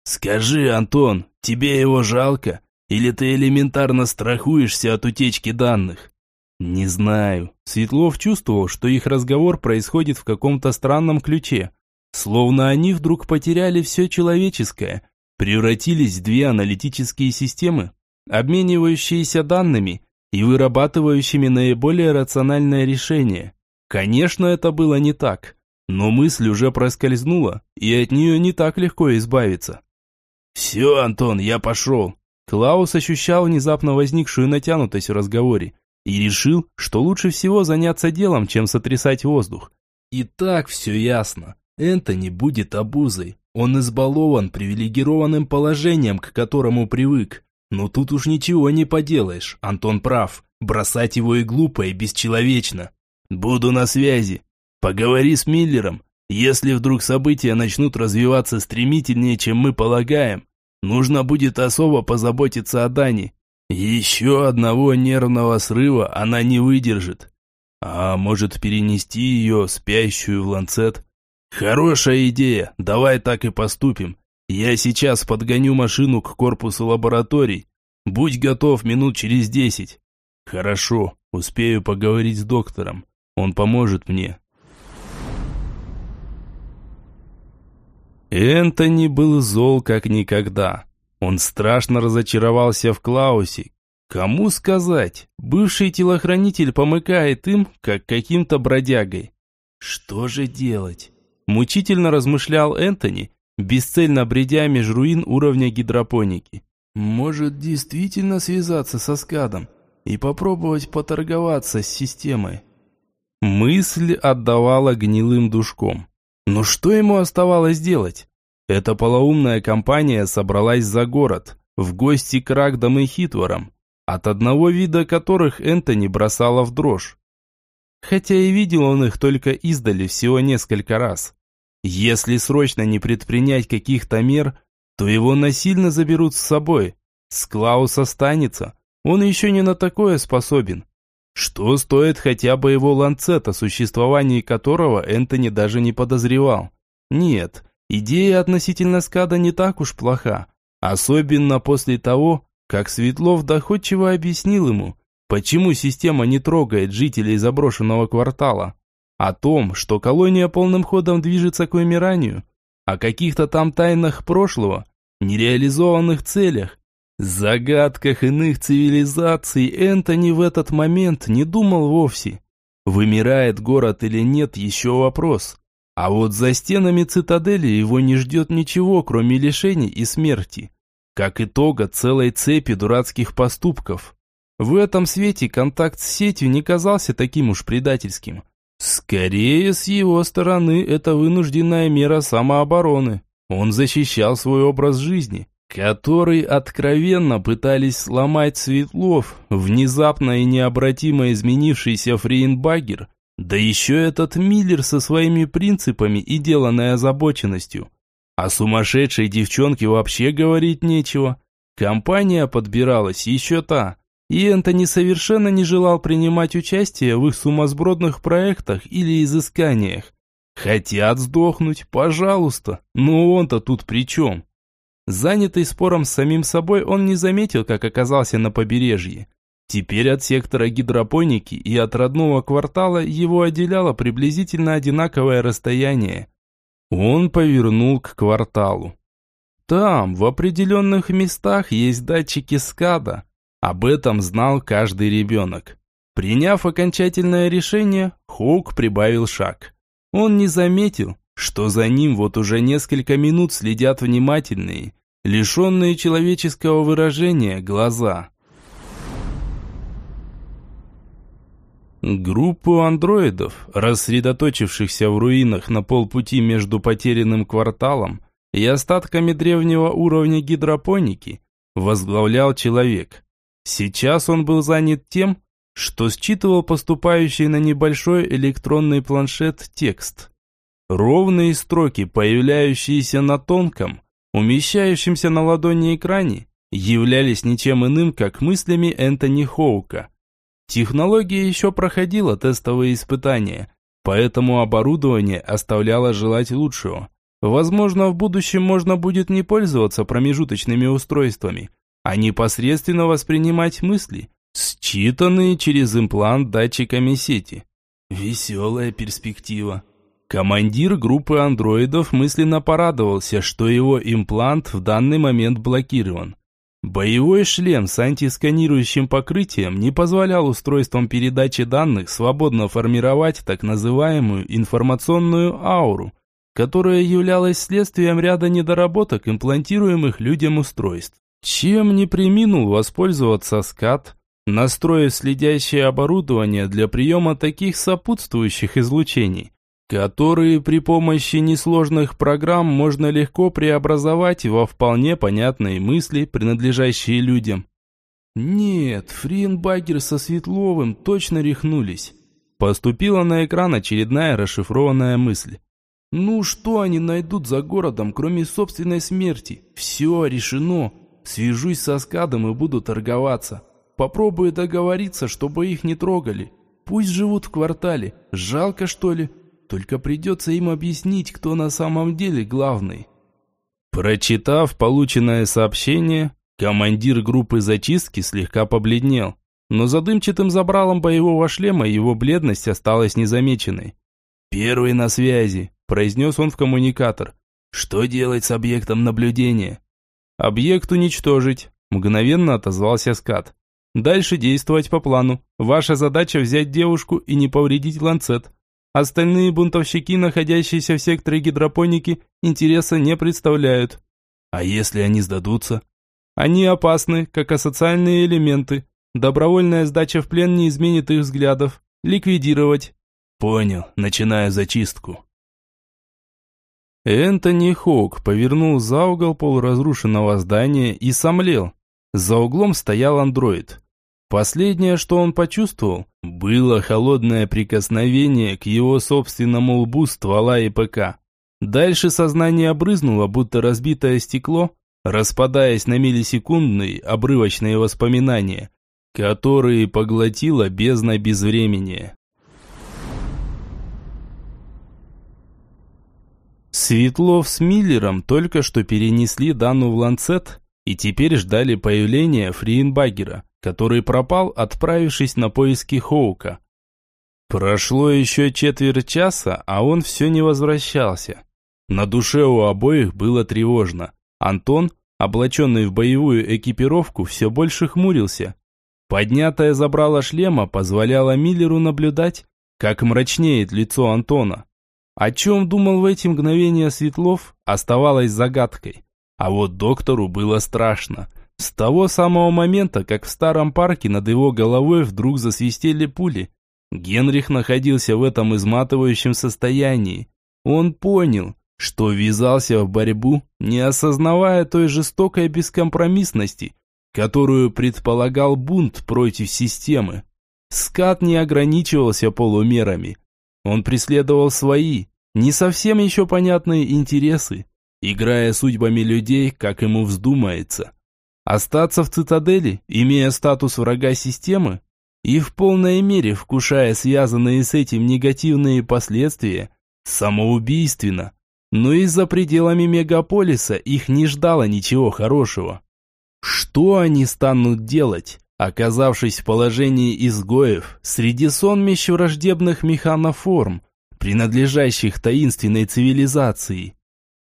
Скажи, Антон, тебе его жалко? Или ты элементарно страхуешься от утечки данных? Не знаю. Светлов чувствовал, что их разговор происходит в каком-то странном ключе. Словно они вдруг потеряли все человеческое, превратились в две аналитические системы, обменивающиеся данными и вырабатывающими наиболее рациональное решение. Конечно, это было не так, но мысль уже проскользнула, и от нее не так легко избавиться. «Все, Антон, я пошел!» Клаус ощущал внезапно возникшую натянутость в разговоре и решил, что лучше всего заняться делом, чем сотрясать воздух. И так все ясно. Энтони будет обузой. Он избалован привилегированным положением, к которому привык. Но тут уж ничего не поделаешь, Антон прав. Бросать его и глупо, и бесчеловечно. Буду на связи. Поговори с Миллером. Если вдруг события начнут развиваться стремительнее, чем мы полагаем, нужно будет особо позаботиться о Дане. Еще одного нервного срыва она не выдержит. А может перенести ее, спящую, в ланцет? Хорошая идея, давай так и поступим. Я сейчас подгоню машину к корпусу лабораторий. Будь готов минут через десять. Хорошо, успею поговорить с доктором. Он поможет мне. Энтони был зол как никогда. Он страшно разочаровался в Клаусе. Кому сказать? Бывший телохранитель помыкает им, как каким-то бродягой. Что же делать? Мучительно размышлял Энтони, бесцельно бредя меж руин уровня гидропоники. Может действительно связаться со скадом и попробовать поторговаться с системой. Мысль отдавала гнилым душком. Но что ему оставалось делать? Эта полоумная компания собралась за город, в гости к Рагдам и Хитворам, от одного вида которых Энтони бросала в дрожь. Хотя и видел он их только издали всего несколько раз. Если срочно не предпринять каких-то мер, то его насильно заберут с собой. С Клаус останется, Он еще не на такое способен. Что стоит хотя бы его ланцет, о существовании которого Энтони даже не подозревал? Нет, идея относительно скада не так уж плоха. Особенно после того, как Светлов доходчиво объяснил ему, почему система не трогает жителей заброшенного квартала. О том, что колония полным ходом движется к вымиранию, о каких-то там тайнах прошлого, нереализованных целях, загадках иных цивилизаций Энтони в этот момент не думал вовсе. Вымирает город или нет, еще вопрос. А вот за стенами цитадели его не ждет ничего, кроме лишений и смерти. Как итога целой цепи дурацких поступков. В этом свете контакт с сетью не казался таким уж предательским. Скорее, с его стороны, это вынужденная мера самообороны. Он защищал свой образ жизни, который откровенно пытались сломать Светлов, внезапно и необратимо изменившийся Фрейнбагер, да еще этот Миллер со своими принципами и деланной озабоченностью. О сумасшедшей девчонке вообще говорить нечего. Компания подбиралась еще та, и Энтони совершенно не желал принимать участие в их сумасбродных проектах или изысканиях. Хотят сдохнуть, пожалуйста, но он-то тут при чем? Занятый спором с самим собой, он не заметил, как оказался на побережье. Теперь от сектора гидропоники и от родного квартала его отделяло приблизительно одинаковое расстояние. Он повернул к кварталу. Там, в определенных местах, есть датчики скада. Об этом знал каждый ребенок. Приняв окончательное решение, Хоук прибавил шаг. Он не заметил, что за ним вот уже несколько минут следят внимательные, лишенные человеческого выражения глаза. Группу андроидов, рассредоточившихся в руинах на полпути между потерянным кварталом и остатками древнего уровня гидропоники, возглавлял человек. Сейчас он был занят тем, что считывал поступающий на небольшой электронный планшет текст. Ровные строки, появляющиеся на тонком, умещающемся на ладони экране, являлись ничем иным, как мыслями Энтони Хоука – Технология еще проходила тестовые испытания, поэтому оборудование оставляло желать лучшего. Возможно, в будущем можно будет не пользоваться промежуточными устройствами, а непосредственно воспринимать мысли, считанные через имплант датчиками сети. Веселая перспектива. Командир группы андроидов мысленно порадовался, что его имплант в данный момент блокирован. Боевой шлем с антисканирующим покрытием не позволял устройствам передачи данных свободно формировать так называемую информационную ауру, которая являлась следствием ряда недоработок имплантируемых людям устройств. Чем не приминул воспользоваться СКАТ, настроив следящее оборудование для приема таких сопутствующих излучений, которые при помощи несложных программ можно легко преобразовать во вполне понятные мысли, принадлежащие людям. Нет, Фринбагер со Светловым точно рехнулись. Поступила на экран очередная расшифрованная мысль. Ну что они найдут за городом, кроме собственной смерти? Все решено. Свяжусь со скадом и буду торговаться. Попробую договориться, чтобы их не трогали. Пусть живут в квартале. Жалко, что ли? Только придется им объяснить, кто на самом деле главный. Прочитав полученное сообщение, командир группы зачистки слегка побледнел, но задымчатым забралом боевого шлема его бледность осталась незамеченной. «Первый на связи», – произнес он в коммуникатор. «Что делать с объектом наблюдения?» «Объект уничтожить», – мгновенно отозвался скат. «Дальше действовать по плану. Ваша задача взять девушку и не повредить ланцет. Остальные бунтовщики, находящиеся в секторе гидропоники, интереса не представляют. А если они сдадутся? Они опасны, как асоциальные элементы. Добровольная сдача в плен не изменит их взглядов. Ликвидировать. Понял, начинаю зачистку. Энтони Хоук повернул за угол полуразрушенного здания и сомлел. За углом стоял андроид. Последнее, что он почувствовал, было холодное прикосновение к его собственному лбу ствола и ПК. Дальше сознание обрызнуло, будто разбитое стекло, распадаясь на миллисекундные обрывочные воспоминания, которые поглотила бездна безвремения. Светлов с Миллером только что перенесли Дану в Ланцет и теперь ждали появления Фриенбагера, который пропал, отправившись на поиски Хоука. Прошло еще четверть часа, а он все не возвращался. На душе у обоих было тревожно. Антон, облаченный в боевую экипировку, все больше хмурился. Поднятое забрало шлема позволяло Миллеру наблюдать, как мрачнеет лицо Антона. О чем думал в эти мгновения Светлов, оставалось загадкой. А вот доктору было страшно. С того самого момента, как в старом парке над его головой вдруг засвистели пули, Генрих находился в этом изматывающем состоянии. Он понял, что ввязался в борьбу, не осознавая той жестокой бескомпромиссности, которую предполагал бунт против системы. Скат не ограничивался полумерами. Он преследовал свои, не совсем еще понятные интересы, играя судьбами людей, как ему вздумается. Остаться в цитадели, имея статус врага системы, и в полной мере вкушая связанные с этим негативные последствия, самоубийственно. Но и за пределами мегаполиса их не ждало ничего хорошего. Что они станут делать? Оказавшись в положении изгоев среди сонмищ враждебных механоформ, принадлежащих таинственной цивилизации.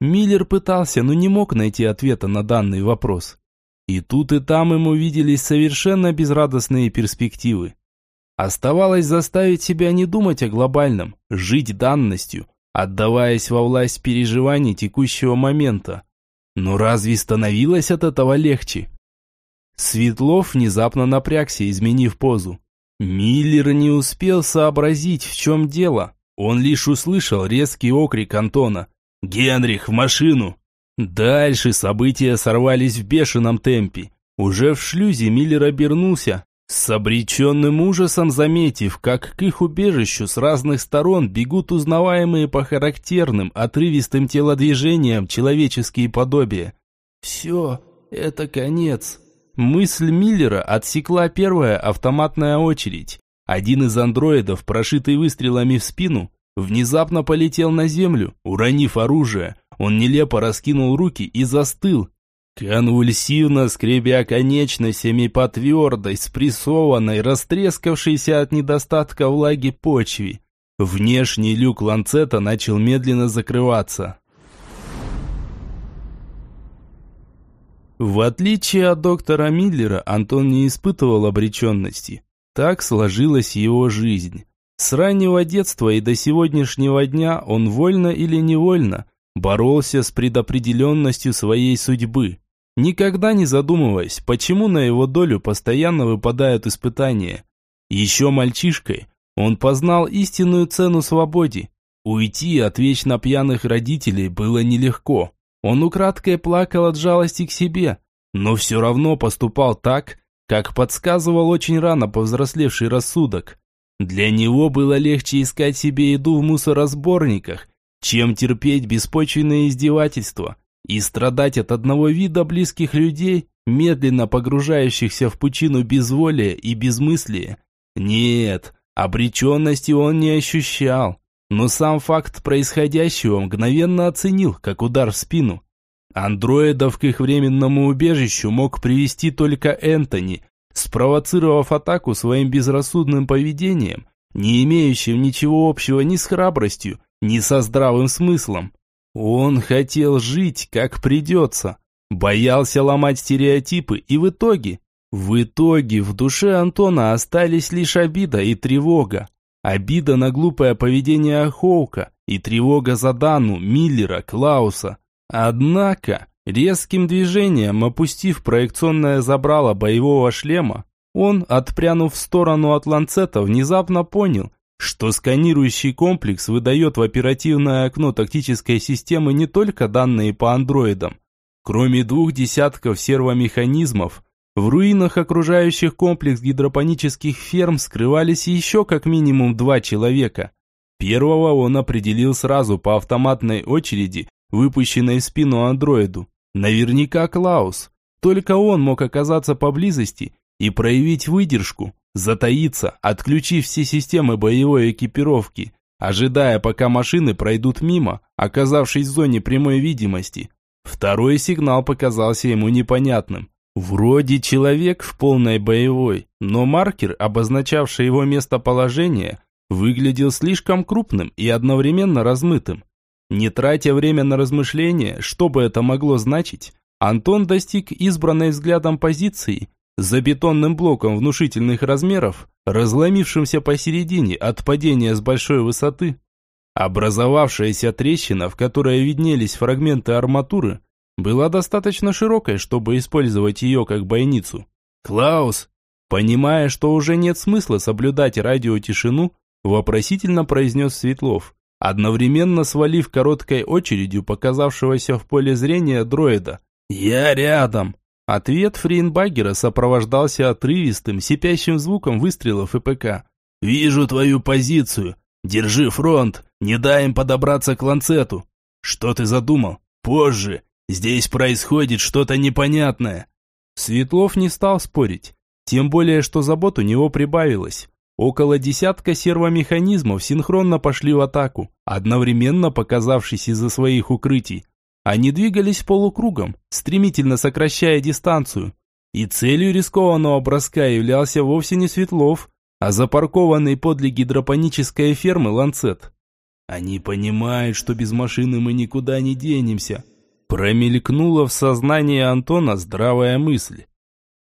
Миллер пытался, но не мог найти ответа на данный вопрос. И тут и там ему виделись совершенно безрадостные перспективы. Оставалось заставить себя не думать о глобальном, жить данностью, отдаваясь во власть переживаний текущего момента. Но разве становилось от этого легче? Светлов внезапно напрягся, изменив позу. Миллер не успел сообразить, в чем дело. Он лишь услышал резкий окрик Антона. «Генрих, в машину!» Дальше события сорвались в бешеном темпе. Уже в шлюзе Миллер обернулся, с обреченным ужасом заметив, как к их убежищу с разных сторон бегут узнаваемые по характерным, отрывистым телодвижениям человеческие подобия. «Все, это конец», Мысль Миллера отсекла первая автоматная очередь. Один из андроидов, прошитый выстрелами в спину, внезапно полетел на землю, уронив оружие. Он нелепо раскинул руки и застыл, конвульсивно скребя конечностями по твердой, спрессованной, растрескавшейся от недостатка влаги почве. Внешний люк ланцета начал медленно закрываться. В отличие от доктора Миллера, Антон не испытывал обреченности. Так сложилась его жизнь. С раннего детства и до сегодняшнего дня он вольно или невольно боролся с предопределенностью своей судьбы, никогда не задумываясь, почему на его долю постоянно выпадают испытания. Еще мальчишкой он познал истинную цену свободе. Уйти от вечно пьяных родителей было нелегко. Он украдкой плакал от жалости к себе, но все равно поступал так, как подсказывал очень рано повзрослевший рассудок. Для него было легче искать себе еду в мусоросборниках, чем терпеть беспочвенные издевательства и страдать от одного вида близких людей, медленно погружающихся в пучину безволия и безмыслия. Нет, обреченности он не ощущал но сам факт происходящего мгновенно оценил, как удар в спину. Андроидов к их временному убежищу мог привести только Энтони, спровоцировав атаку своим безрассудным поведением, не имеющим ничего общего ни с храбростью, ни со здравым смыслом. Он хотел жить, как придется, боялся ломать стереотипы и в итоге, в итоге в душе Антона остались лишь обида и тревога. Обида на глупое поведение Хоука и тревога за Дану, Миллера, Клауса. Однако, резким движением опустив проекционное забрало боевого шлема, он, отпрянув в сторону от ланцета, внезапно понял, что сканирующий комплекс выдает в оперативное окно тактической системы не только данные по андроидам. Кроме двух десятков сервомеханизмов, в руинах окружающих комплекс гидропонических ферм скрывались еще как минимум два человека. Первого он определил сразу по автоматной очереди, выпущенной в спину андроиду. Наверняка Клаус. Только он мог оказаться поблизости и проявить выдержку, затаиться, отключив все системы боевой экипировки, ожидая, пока машины пройдут мимо, оказавшись в зоне прямой видимости. Второй сигнал показался ему непонятным. Вроде человек в полной боевой, но маркер, обозначавший его местоположение, выглядел слишком крупным и одновременно размытым. Не тратя время на размышления, что бы это могло значить, Антон достиг избранной взглядом позиции за бетонным блоком внушительных размеров, разломившимся посередине от падения с большой высоты. Образовавшаяся трещина, в которой виднелись фрагменты арматуры, была достаточно широкой, чтобы использовать ее как бойницу. «Клаус!» Понимая, что уже нет смысла соблюдать радиотишину, вопросительно произнес Светлов, одновременно свалив короткой очередью показавшегося в поле зрения дроида. «Я рядом!» Ответ Фрейнбагера сопровождался отрывистым, сипящим звуком выстрелов ИПК. «Вижу твою позицию. Держи фронт, не дай им подобраться к ланцету. Что ты задумал? Позже. Здесь происходит что-то непонятное». Светлов не стал спорить. Тем более, что забот у него прибавилось. Около десятка сервомеханизмов синхронно пошли в атаку, одновременно показавшись из-за своих укрытий. Они двигались полукругом, стремительно сокращая дистанцию. И целью рискованного броска являлся вовсе не Светлов, а запаркованный подле гидропонической фермы Ланцет. «Они понимают, что без машины мы никуда не денемся», промелькнула в сознании Антона здравая мысль.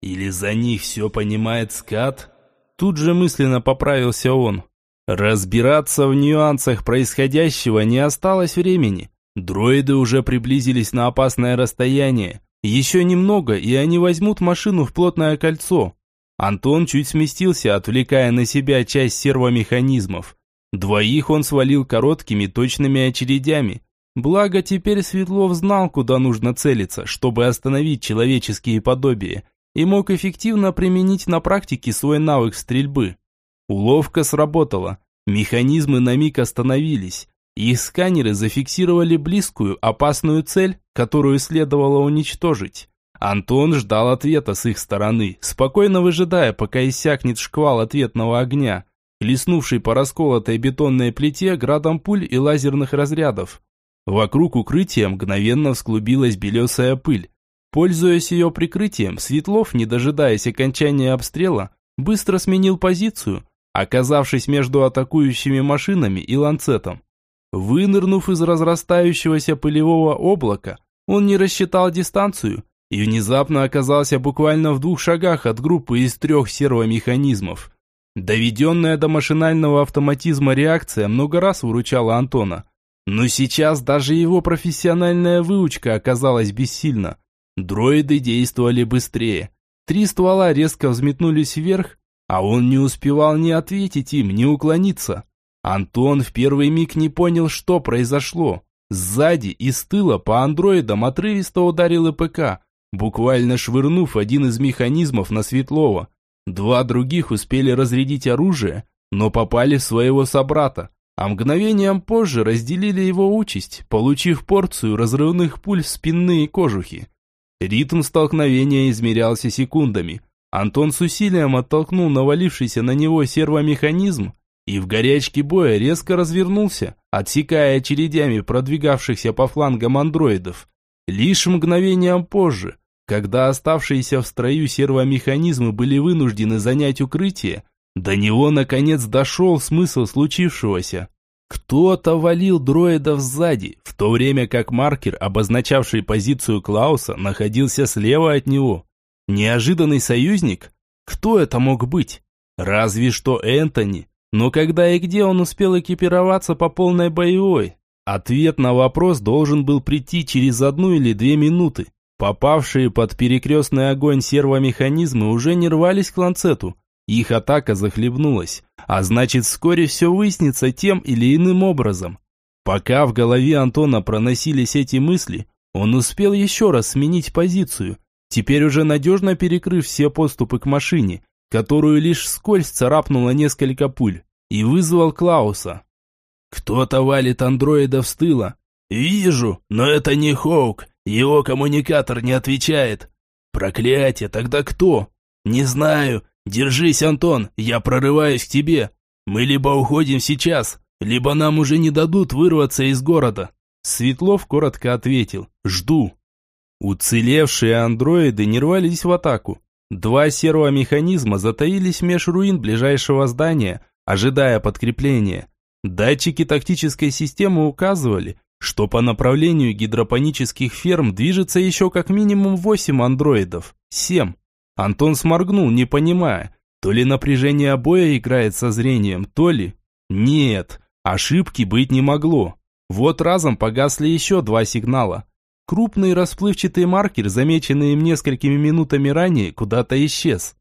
«Или за них все понимает скат?» Тут же мысленно поправился он. Разбираться в нюансах происходящего не осталось времени. Дроиды уже приблизились на опасное расстояние. Еще немного, и они возьмут машину в плотное кольцо. Антон чуть сместился, отвлекая на себя часть сервомеханизмов. Двоих он свалил короткими точными очередями. Благо теперь Светлов знал, куда нужно целиться, чтобы остановить человеческие подобия и мог эффективно применить на практике свой навык стрельбы. Уловка сработала, механизмы на миг остановились, их сканеры зафиксировали близкую, опасную цель, которую следовало уничтожить. Антон ждал ответа с их стороны, спокойно выжидая, пока иссякнет шквал ответного огня, хлестнувший по расколотой бетонной плите градом пуль и лазерных разрядов. Вокруг укрытия мгновенно всклубилась белесая пыль, Пользуясь ее прикрытием, Светлов, не дожидаясь окончания обстрела, быстро сменил позицию, оказавшись между атакующими машинами и ланцетом. Вынырнув из разрастающегося пылевого облака, он не рассчитал дистанцию и внезапно оказался буквально в двух шагах от группы из трех сервомеханизмов. Доведенная до машинального автоматизма реакция много раз выручала Антона. Но сейчас даже его профессиональная выучка оказалась бессильна. Дроиды действовали быстрее. Три ствола резко взметнулись вверх, а он не успевал ни ответить им, ни уклониться. Антон в первый миг не понял, что произошло. Сзади и с тыла по андроидам отрывисто ударил ИПК, буквально швырнув один из механизмов на Светлова. Два других успели разрядить оружие, но попали в своего собрата, а мгновением позже разделили его участь, получив порцию разрывных пуль в спинные кожухи. Ритм столкновения измерялся секундами. Антон с усилием оттолкнул навалившийся на него сервомеханизм и в горячке боя резко развернулся, отсекая очередями продвигавшихся по флангам андроидов. Лишь мгновением позже, когда оставшиеся в строю сервомеханизмы были вынуждены занять укрытие, до него наконец дошел смысл случившегося. Кто-то валил дроидов сзади, в то время как маркер, обозначавший позицию Клауса, находился слева от него. Неожиданный союзник? Кто это мог быть? Разве что Энтони. Но когда и где он успел экипироваться по полной боевой? Ответ на вопрос должен был прийти через одну или две минуты. Попавшие под перекрестный огонь сервомеханизмы уже не рвались к ланцету, их атака захлебнулась, а значит вскоре все выяснится тем или иным образом. Пока в голове Антона проносились эти мысли, он успел еще раз сменить позицию, теперь уже надежно перекрыв все подступы к машине, которую лишь скользь царапнуло несколько пуль, и вызвал Клауса. «Кто-то валит андроидов с тыла». «Вижу, но это не Хоук, его коммуникатор не отвечает». «Проклятие, тогда кто?» «Не знаю. Держись, Антон, я прорываюсь к тебе. Мы либо уходим сейчас, либо нам уже не дадут вырваться из города». Светлов коротко ответил «Жду». Уцелевшие андроиды не рвались в атаку. Два сервомеханизма затаились меж руин ближайшего здания, ожидая подкрепления. Датчики тактической системы указывали, что по направлению гидропонических ферм движется еще как минимум восемь андроидов. Семь. Антон сморгнул, не понимая, то ли напряжение боя играет со зрением, то ли... Нет, ошибки быть не могло. Вот разом погасли еще два сигнала. Крупный расплывчатый маркер, замеченный им несколькими минутами ранее, куда-то исчез.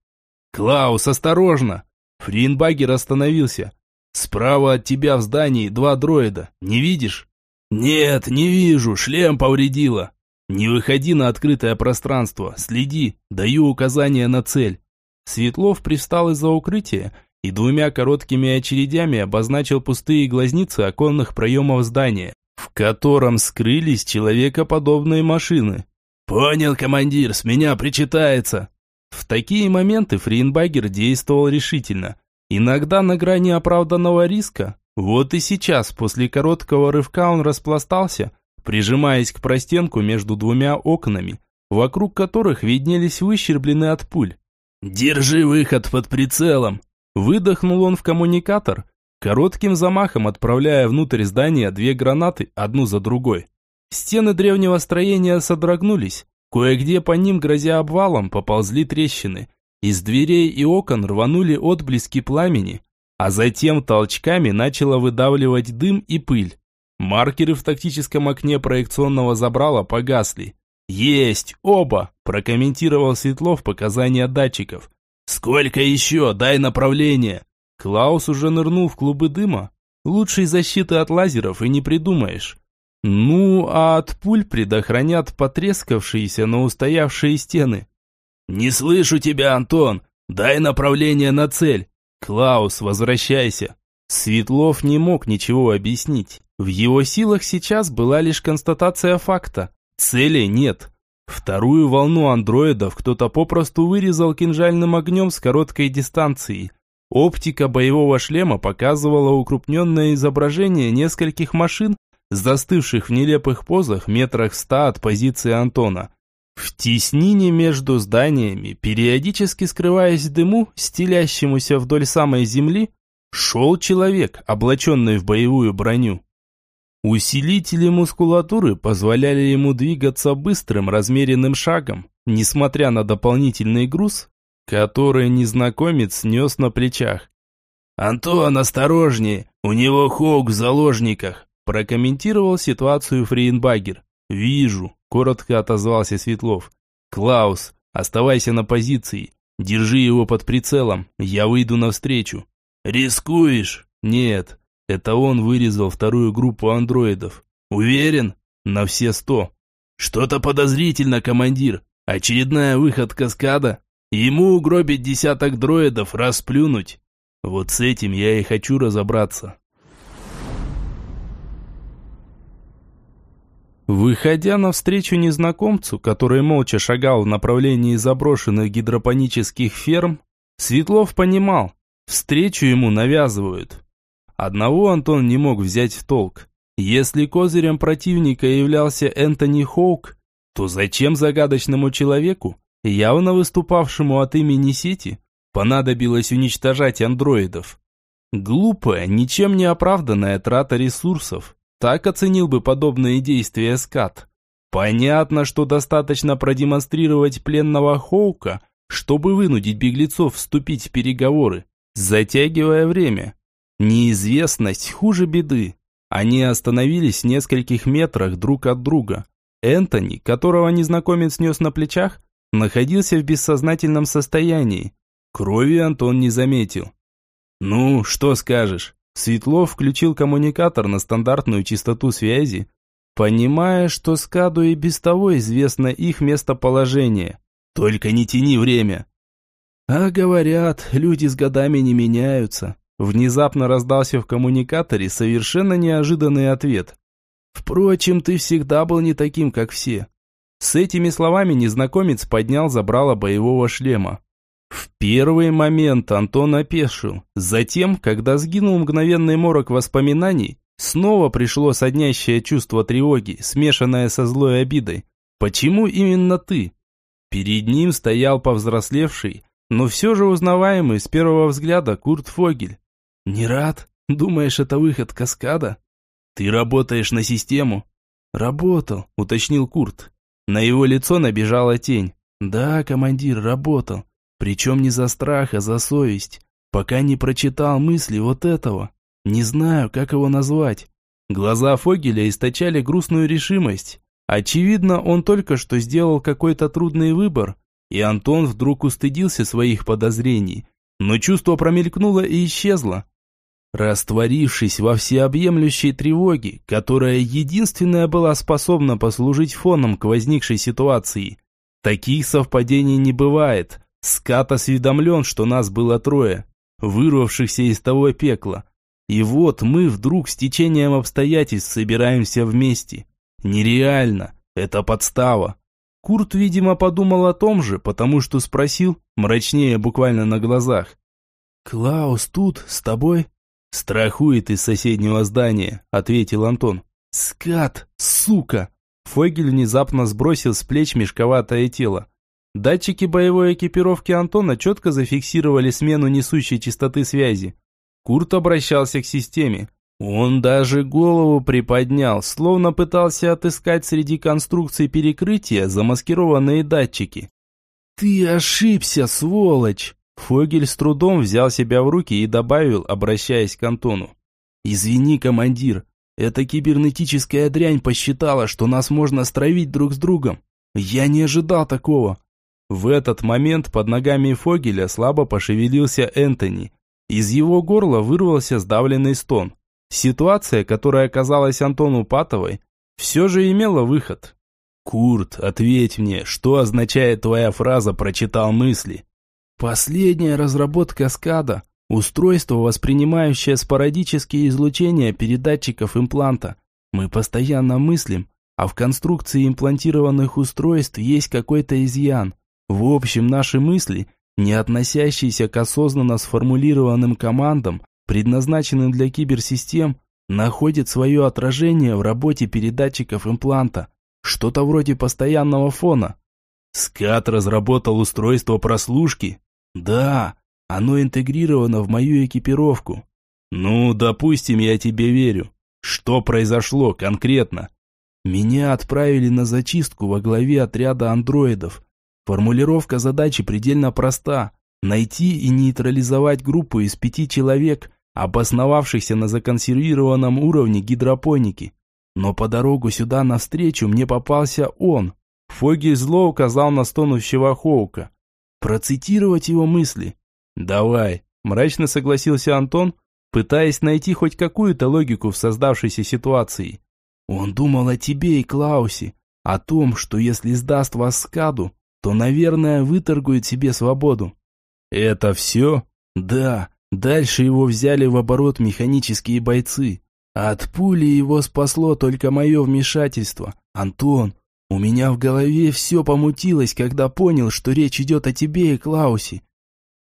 «Клаус, осторожно!» Фринбагер остановился. «Справа от тебя в здании два дроида. Не видишь?» «Нет, не вижу, шлем повредило». «Не выходи на открытое пространство, следи, даю указания на цель». Светлов пристал из-за укрытия и двумя короткими очередями обозначил пустые глазницы оконных проемов здания, в котором скрылись человекоподобные машины. «Понял, командир, с меня причитается». В такие моменты Фринбагер действовал решительно, иногда на грани оправданного риска, вот и сейчас, после короткого рывка он распластался, прижимаясь к простенку между двумя окнами, вокруг которых виднелись выщерблены от пуль. «Держи выход под прицелом!» Выдохнул он в коммуникатор, коротким замахом отправляя внутрь здания две гранаты, одну за другой. Стены древнего строения содрогнулись, кое-где по ним, грозя обвалом, поползли трещины. Из дверей и окон рванули отблески пламени, а затем толчками начало выдавливать дым и пыль. Маркеры в тактическом окне проекционного забрала погасли. «Есть! Оба!» – прокомментировал Светлов показания датчиков. «Сколько еще? Дай направление!» Клаус уже нырнул в клубы дыма. Лучшей защиты от лазеров и не придумаешь. Ну, а от пуль предохранят потрескавшиеся, но устоявшие стены. «Не слышу тебя, Антон! Дай направление на цель!» «Клаус, возвращайся!» Светлов не мог ничего объяснить. В его силах сейчас была лишь констатация факта. Цели нет. Вторую волну андроидов кто-то попросту вырезал кинжальным огнем с короткой дистанции. Оптика боевого шлема показывала укрупненное изображение нескольких машин, застывших в нелепых позах метрах ста от позиции Антона. В теснине между зданиями, периодически скрываясь дыму, стелящемуся вдоль самой земли, шел человек, облаченный в боевую броню. Усилители мускулатуры позволяли ему двигаться быстрым, размеренным шагом, несмотря на дополнительный груз, который незнакомец нес на плечах. «Антон, осторожнее, у него Хоук в заложниках», прокомментировал ситуацию Фрейнбагер. «Вижу», – коротко отозвался Светлов. «Клаус, оставайся на позиции. Держи его под прицелом. Я выйду навстречу». «Рискуешь?» «Нет. Это он вырезал вторую группу андроидов. Уверен? На все сто». «Что-то подозрительно, командир. Очередная выходка скада. Ему угробить десяток дроидов, расплюнуть. Вот с этим я и хочу разобраться». Выходя навстречу незнакомцу, который молча шагал в направлении заброшенных гидропонических ферм, Светлов понимал, встречу ему навязывают. Одного Антон не мог взять в толк. Если козырем противника являлся Энтони Хоук, то зачем загадочному человеку, явно выступавшему от имени сети, понадобилось уничтожать андроидов? Глупая, ничем не оправданная трата ресурсов. Так оценил бы подобные действия скат. Понятно, что достаточно продемонстрировать пленного Хоука, чтобы вынудить беглецов вступить в переговоры, затягивая время. Неизвестность хуже беды. Они остановились в нескольких метрах друг от друга. Энтони, которого незнакомец нес на плечах, находился в бессознательном состоянии. Крови Антон не заметил. «Ну, что скажешь?» Светлов включил коммуникатор на стандартную частоту связи, понимая, что Скаду и без того известно их местоположение. Только не тяни время. А говорят, люди с годами не меняются. Внезапно раздался в коммуникаторе совершенно неожиданный ответ. Впрочем, ты всегда был не таким, как все. С этими словами незнакомец поднял забрало боевого шлема. В первый момент Антон опешил. Затем, когда сгинул мгновенный морок воспоминаний, снова пришло соднящее чувство тревоги, смешанное со злой обидой. Почему именно ты? Перед ним стоял повзрослевший, но все же узнаваемый с первого взгляда Курт Фогель. «Не рад? Думаешь, это выход каскада?» «Ты работаешь на систему?» «Работал», — уточнил Курт. На его лицо набежала тень. «Да, командир, работал. Причем не за страх, а за совесть. Пока не прочитал мысли вот этого. Не знаю, как его назвать». Глаза Фогеля источали грустную решимость. Очевидно, он только что сделал какой-то трудный выбор, и Антон вдруг устыдился своих подозрений. Но чувство промелькнуло и исчезло, растворившись во всеобъемлющей тревоге, которая единственная была способна послужить фоном к возникшей ситуации. Таких совпадений не бывает. Скат осведомлен, что нас было трое, вырвавшихся из того пекла. И вот мы вдруг с течением обстоятельств собираемся вместе. Нереально. Это подстава. Курт, видимо, подумал о том же, потому что спросил, мрачнее буквально на глазах. «Клаус тут, с тобой?» «Страхует из соседнего здания», — ответил Антон. «Скат, сука!» Фогель внезапно сбросил с плеч мешковатое тело. Датчики боевой экипировки Антона четко зафиксировали смену несущей частоты связи. Курт обращался к системе. Он даже голову приподнял, словно пытался отыскать среди конструкций перекрытия замаскированные датчики. «Ты ошибся, сволочь!» Фогель с трудом взял себя в руки и добавил, обращаясь к Антону. «Извини, командир, эта кибернетическая дрянь посчитала, что нас можно стравить друг с другом. Я не ожидал такого». В этот момент под ногами Фогеля слабо пошевелился Энтони. Из его горла вырвался сдавленный стон. Ситуация, которая казалась Антону патовой, все же имела выход. «Курт, ответь мне, что означает твоя фраза «прочитал мысли»?» Последняя разработка СКАДа – устройство, воспринимающее спорадические излучения передатчиков импланта. Мы постоянно мыслим, а в конструкции имплантированных устройств есть какой-то изъян. В общем, наши мысли, не относящиеся к осознанно сформулированным командам, предназначенным для киберсистем, находят свое отражение в работе передатчиков импланта. Что-то вроде постоянного фона. СКАД разработал устройство прослушки, да, оно интегрировано в мою экипировку. Ну, допустим, я тебе верю. Что произошло конкретно? Меня отправили на зачистку во главе отряда андроидов. Формулировка задачи предельно проста. Найти и нейтрализовать группу из пяти человек, обосновавшихся на законсервированном уровне гидропоники. Но по дорогу сюда навстречу мне попался он. Фоги зло указал на стонущего Хоука. Процитировать его мысли? Давай, мрачно согласился Антон, пытаясь найти хоть какую-то логику в создавшейся ситуации. Он думал о тебе и Клаусе, о том, что если сдаст вас скаду, то, наверное, выторгует себе свободу. Это все? Да, дальше его взяли в оборот механические бойцы. От пули его спасло только мое вмешательство. Антон, у меня в голове все помутилось, когда понял, что речь идет о тебе и Клаусе.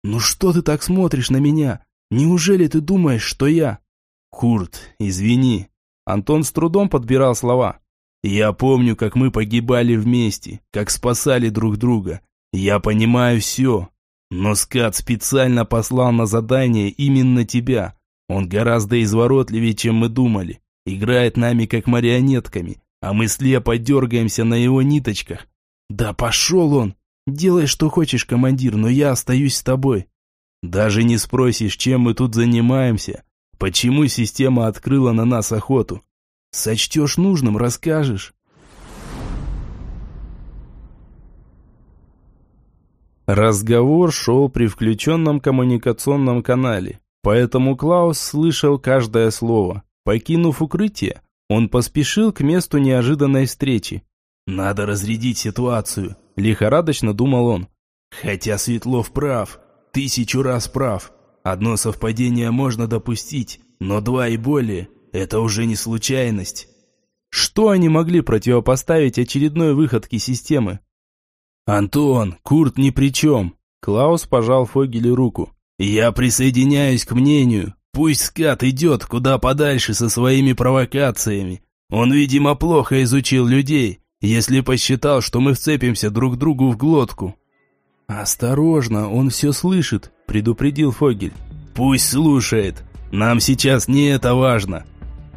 Ну что ты так смотришь на меня? Неужели ты думаешь, что я? Курт, извини. Антон с трудом подбирал слова. Я помню, как мы погибали вместе, как спасали друг друга. Я понимаю все. Но Скат специально послал на задание именно тебя. Он гораздо изворотливее, чем мы думали. Играет нами как марионетками а мы слепо дергаемся на его ниточках. Да пошел он! Делай, что хочешь, командир, но я остаюсь с тобой. Даже не спросишь, чем мы тут занимаемся, почему система открыла на нас охоту. Сочтешь нужным, расскажешь. Разговор шел при включенном коммуникационном канале, поэтому Клаус слышал каждое слово. Покинув укрытие, он поспешил к месту неожиданной встречи. «Надо разрядить ситуацию», – лихорадочно думал он. «Хотя Светлов прав, тысячу раз прав. Одно совпадение можно допустить, но два и более – это уже не случайность». Что они могли противопоставить очередной выходке системы? «Антон, Курт ни при чем!» Клаус пожал Фогелю руку. «Я присоединяюсь к мнению. Пусть скат идет куда подальше со своими провокациями. Он, видимо, плохо изучил людей, если посчитал, что мы вцепимся друг другу в глотку». «Осторожно, он все слышит», — предупредил Фогель. «Пусть слушает. Нам сейчас не это важно».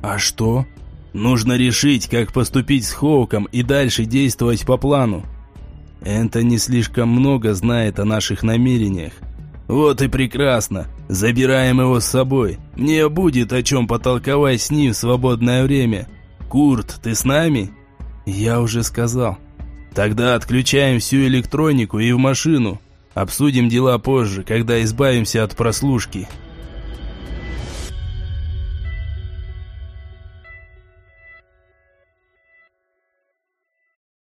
«А что?» «Нужно решить, как поступить с Хоуком и дальше действовать по плану». Энтони слишком много знает о наших намерениях. Вот и прекрасно. Забираем его с собой. Мне будет о чем потолковать с ним в свободное время. Курт, ты с нами? Я уже сказал. Тогда отключаем всю электронику и в машину. Обсудим дела позже, когда избавимся от прослушки.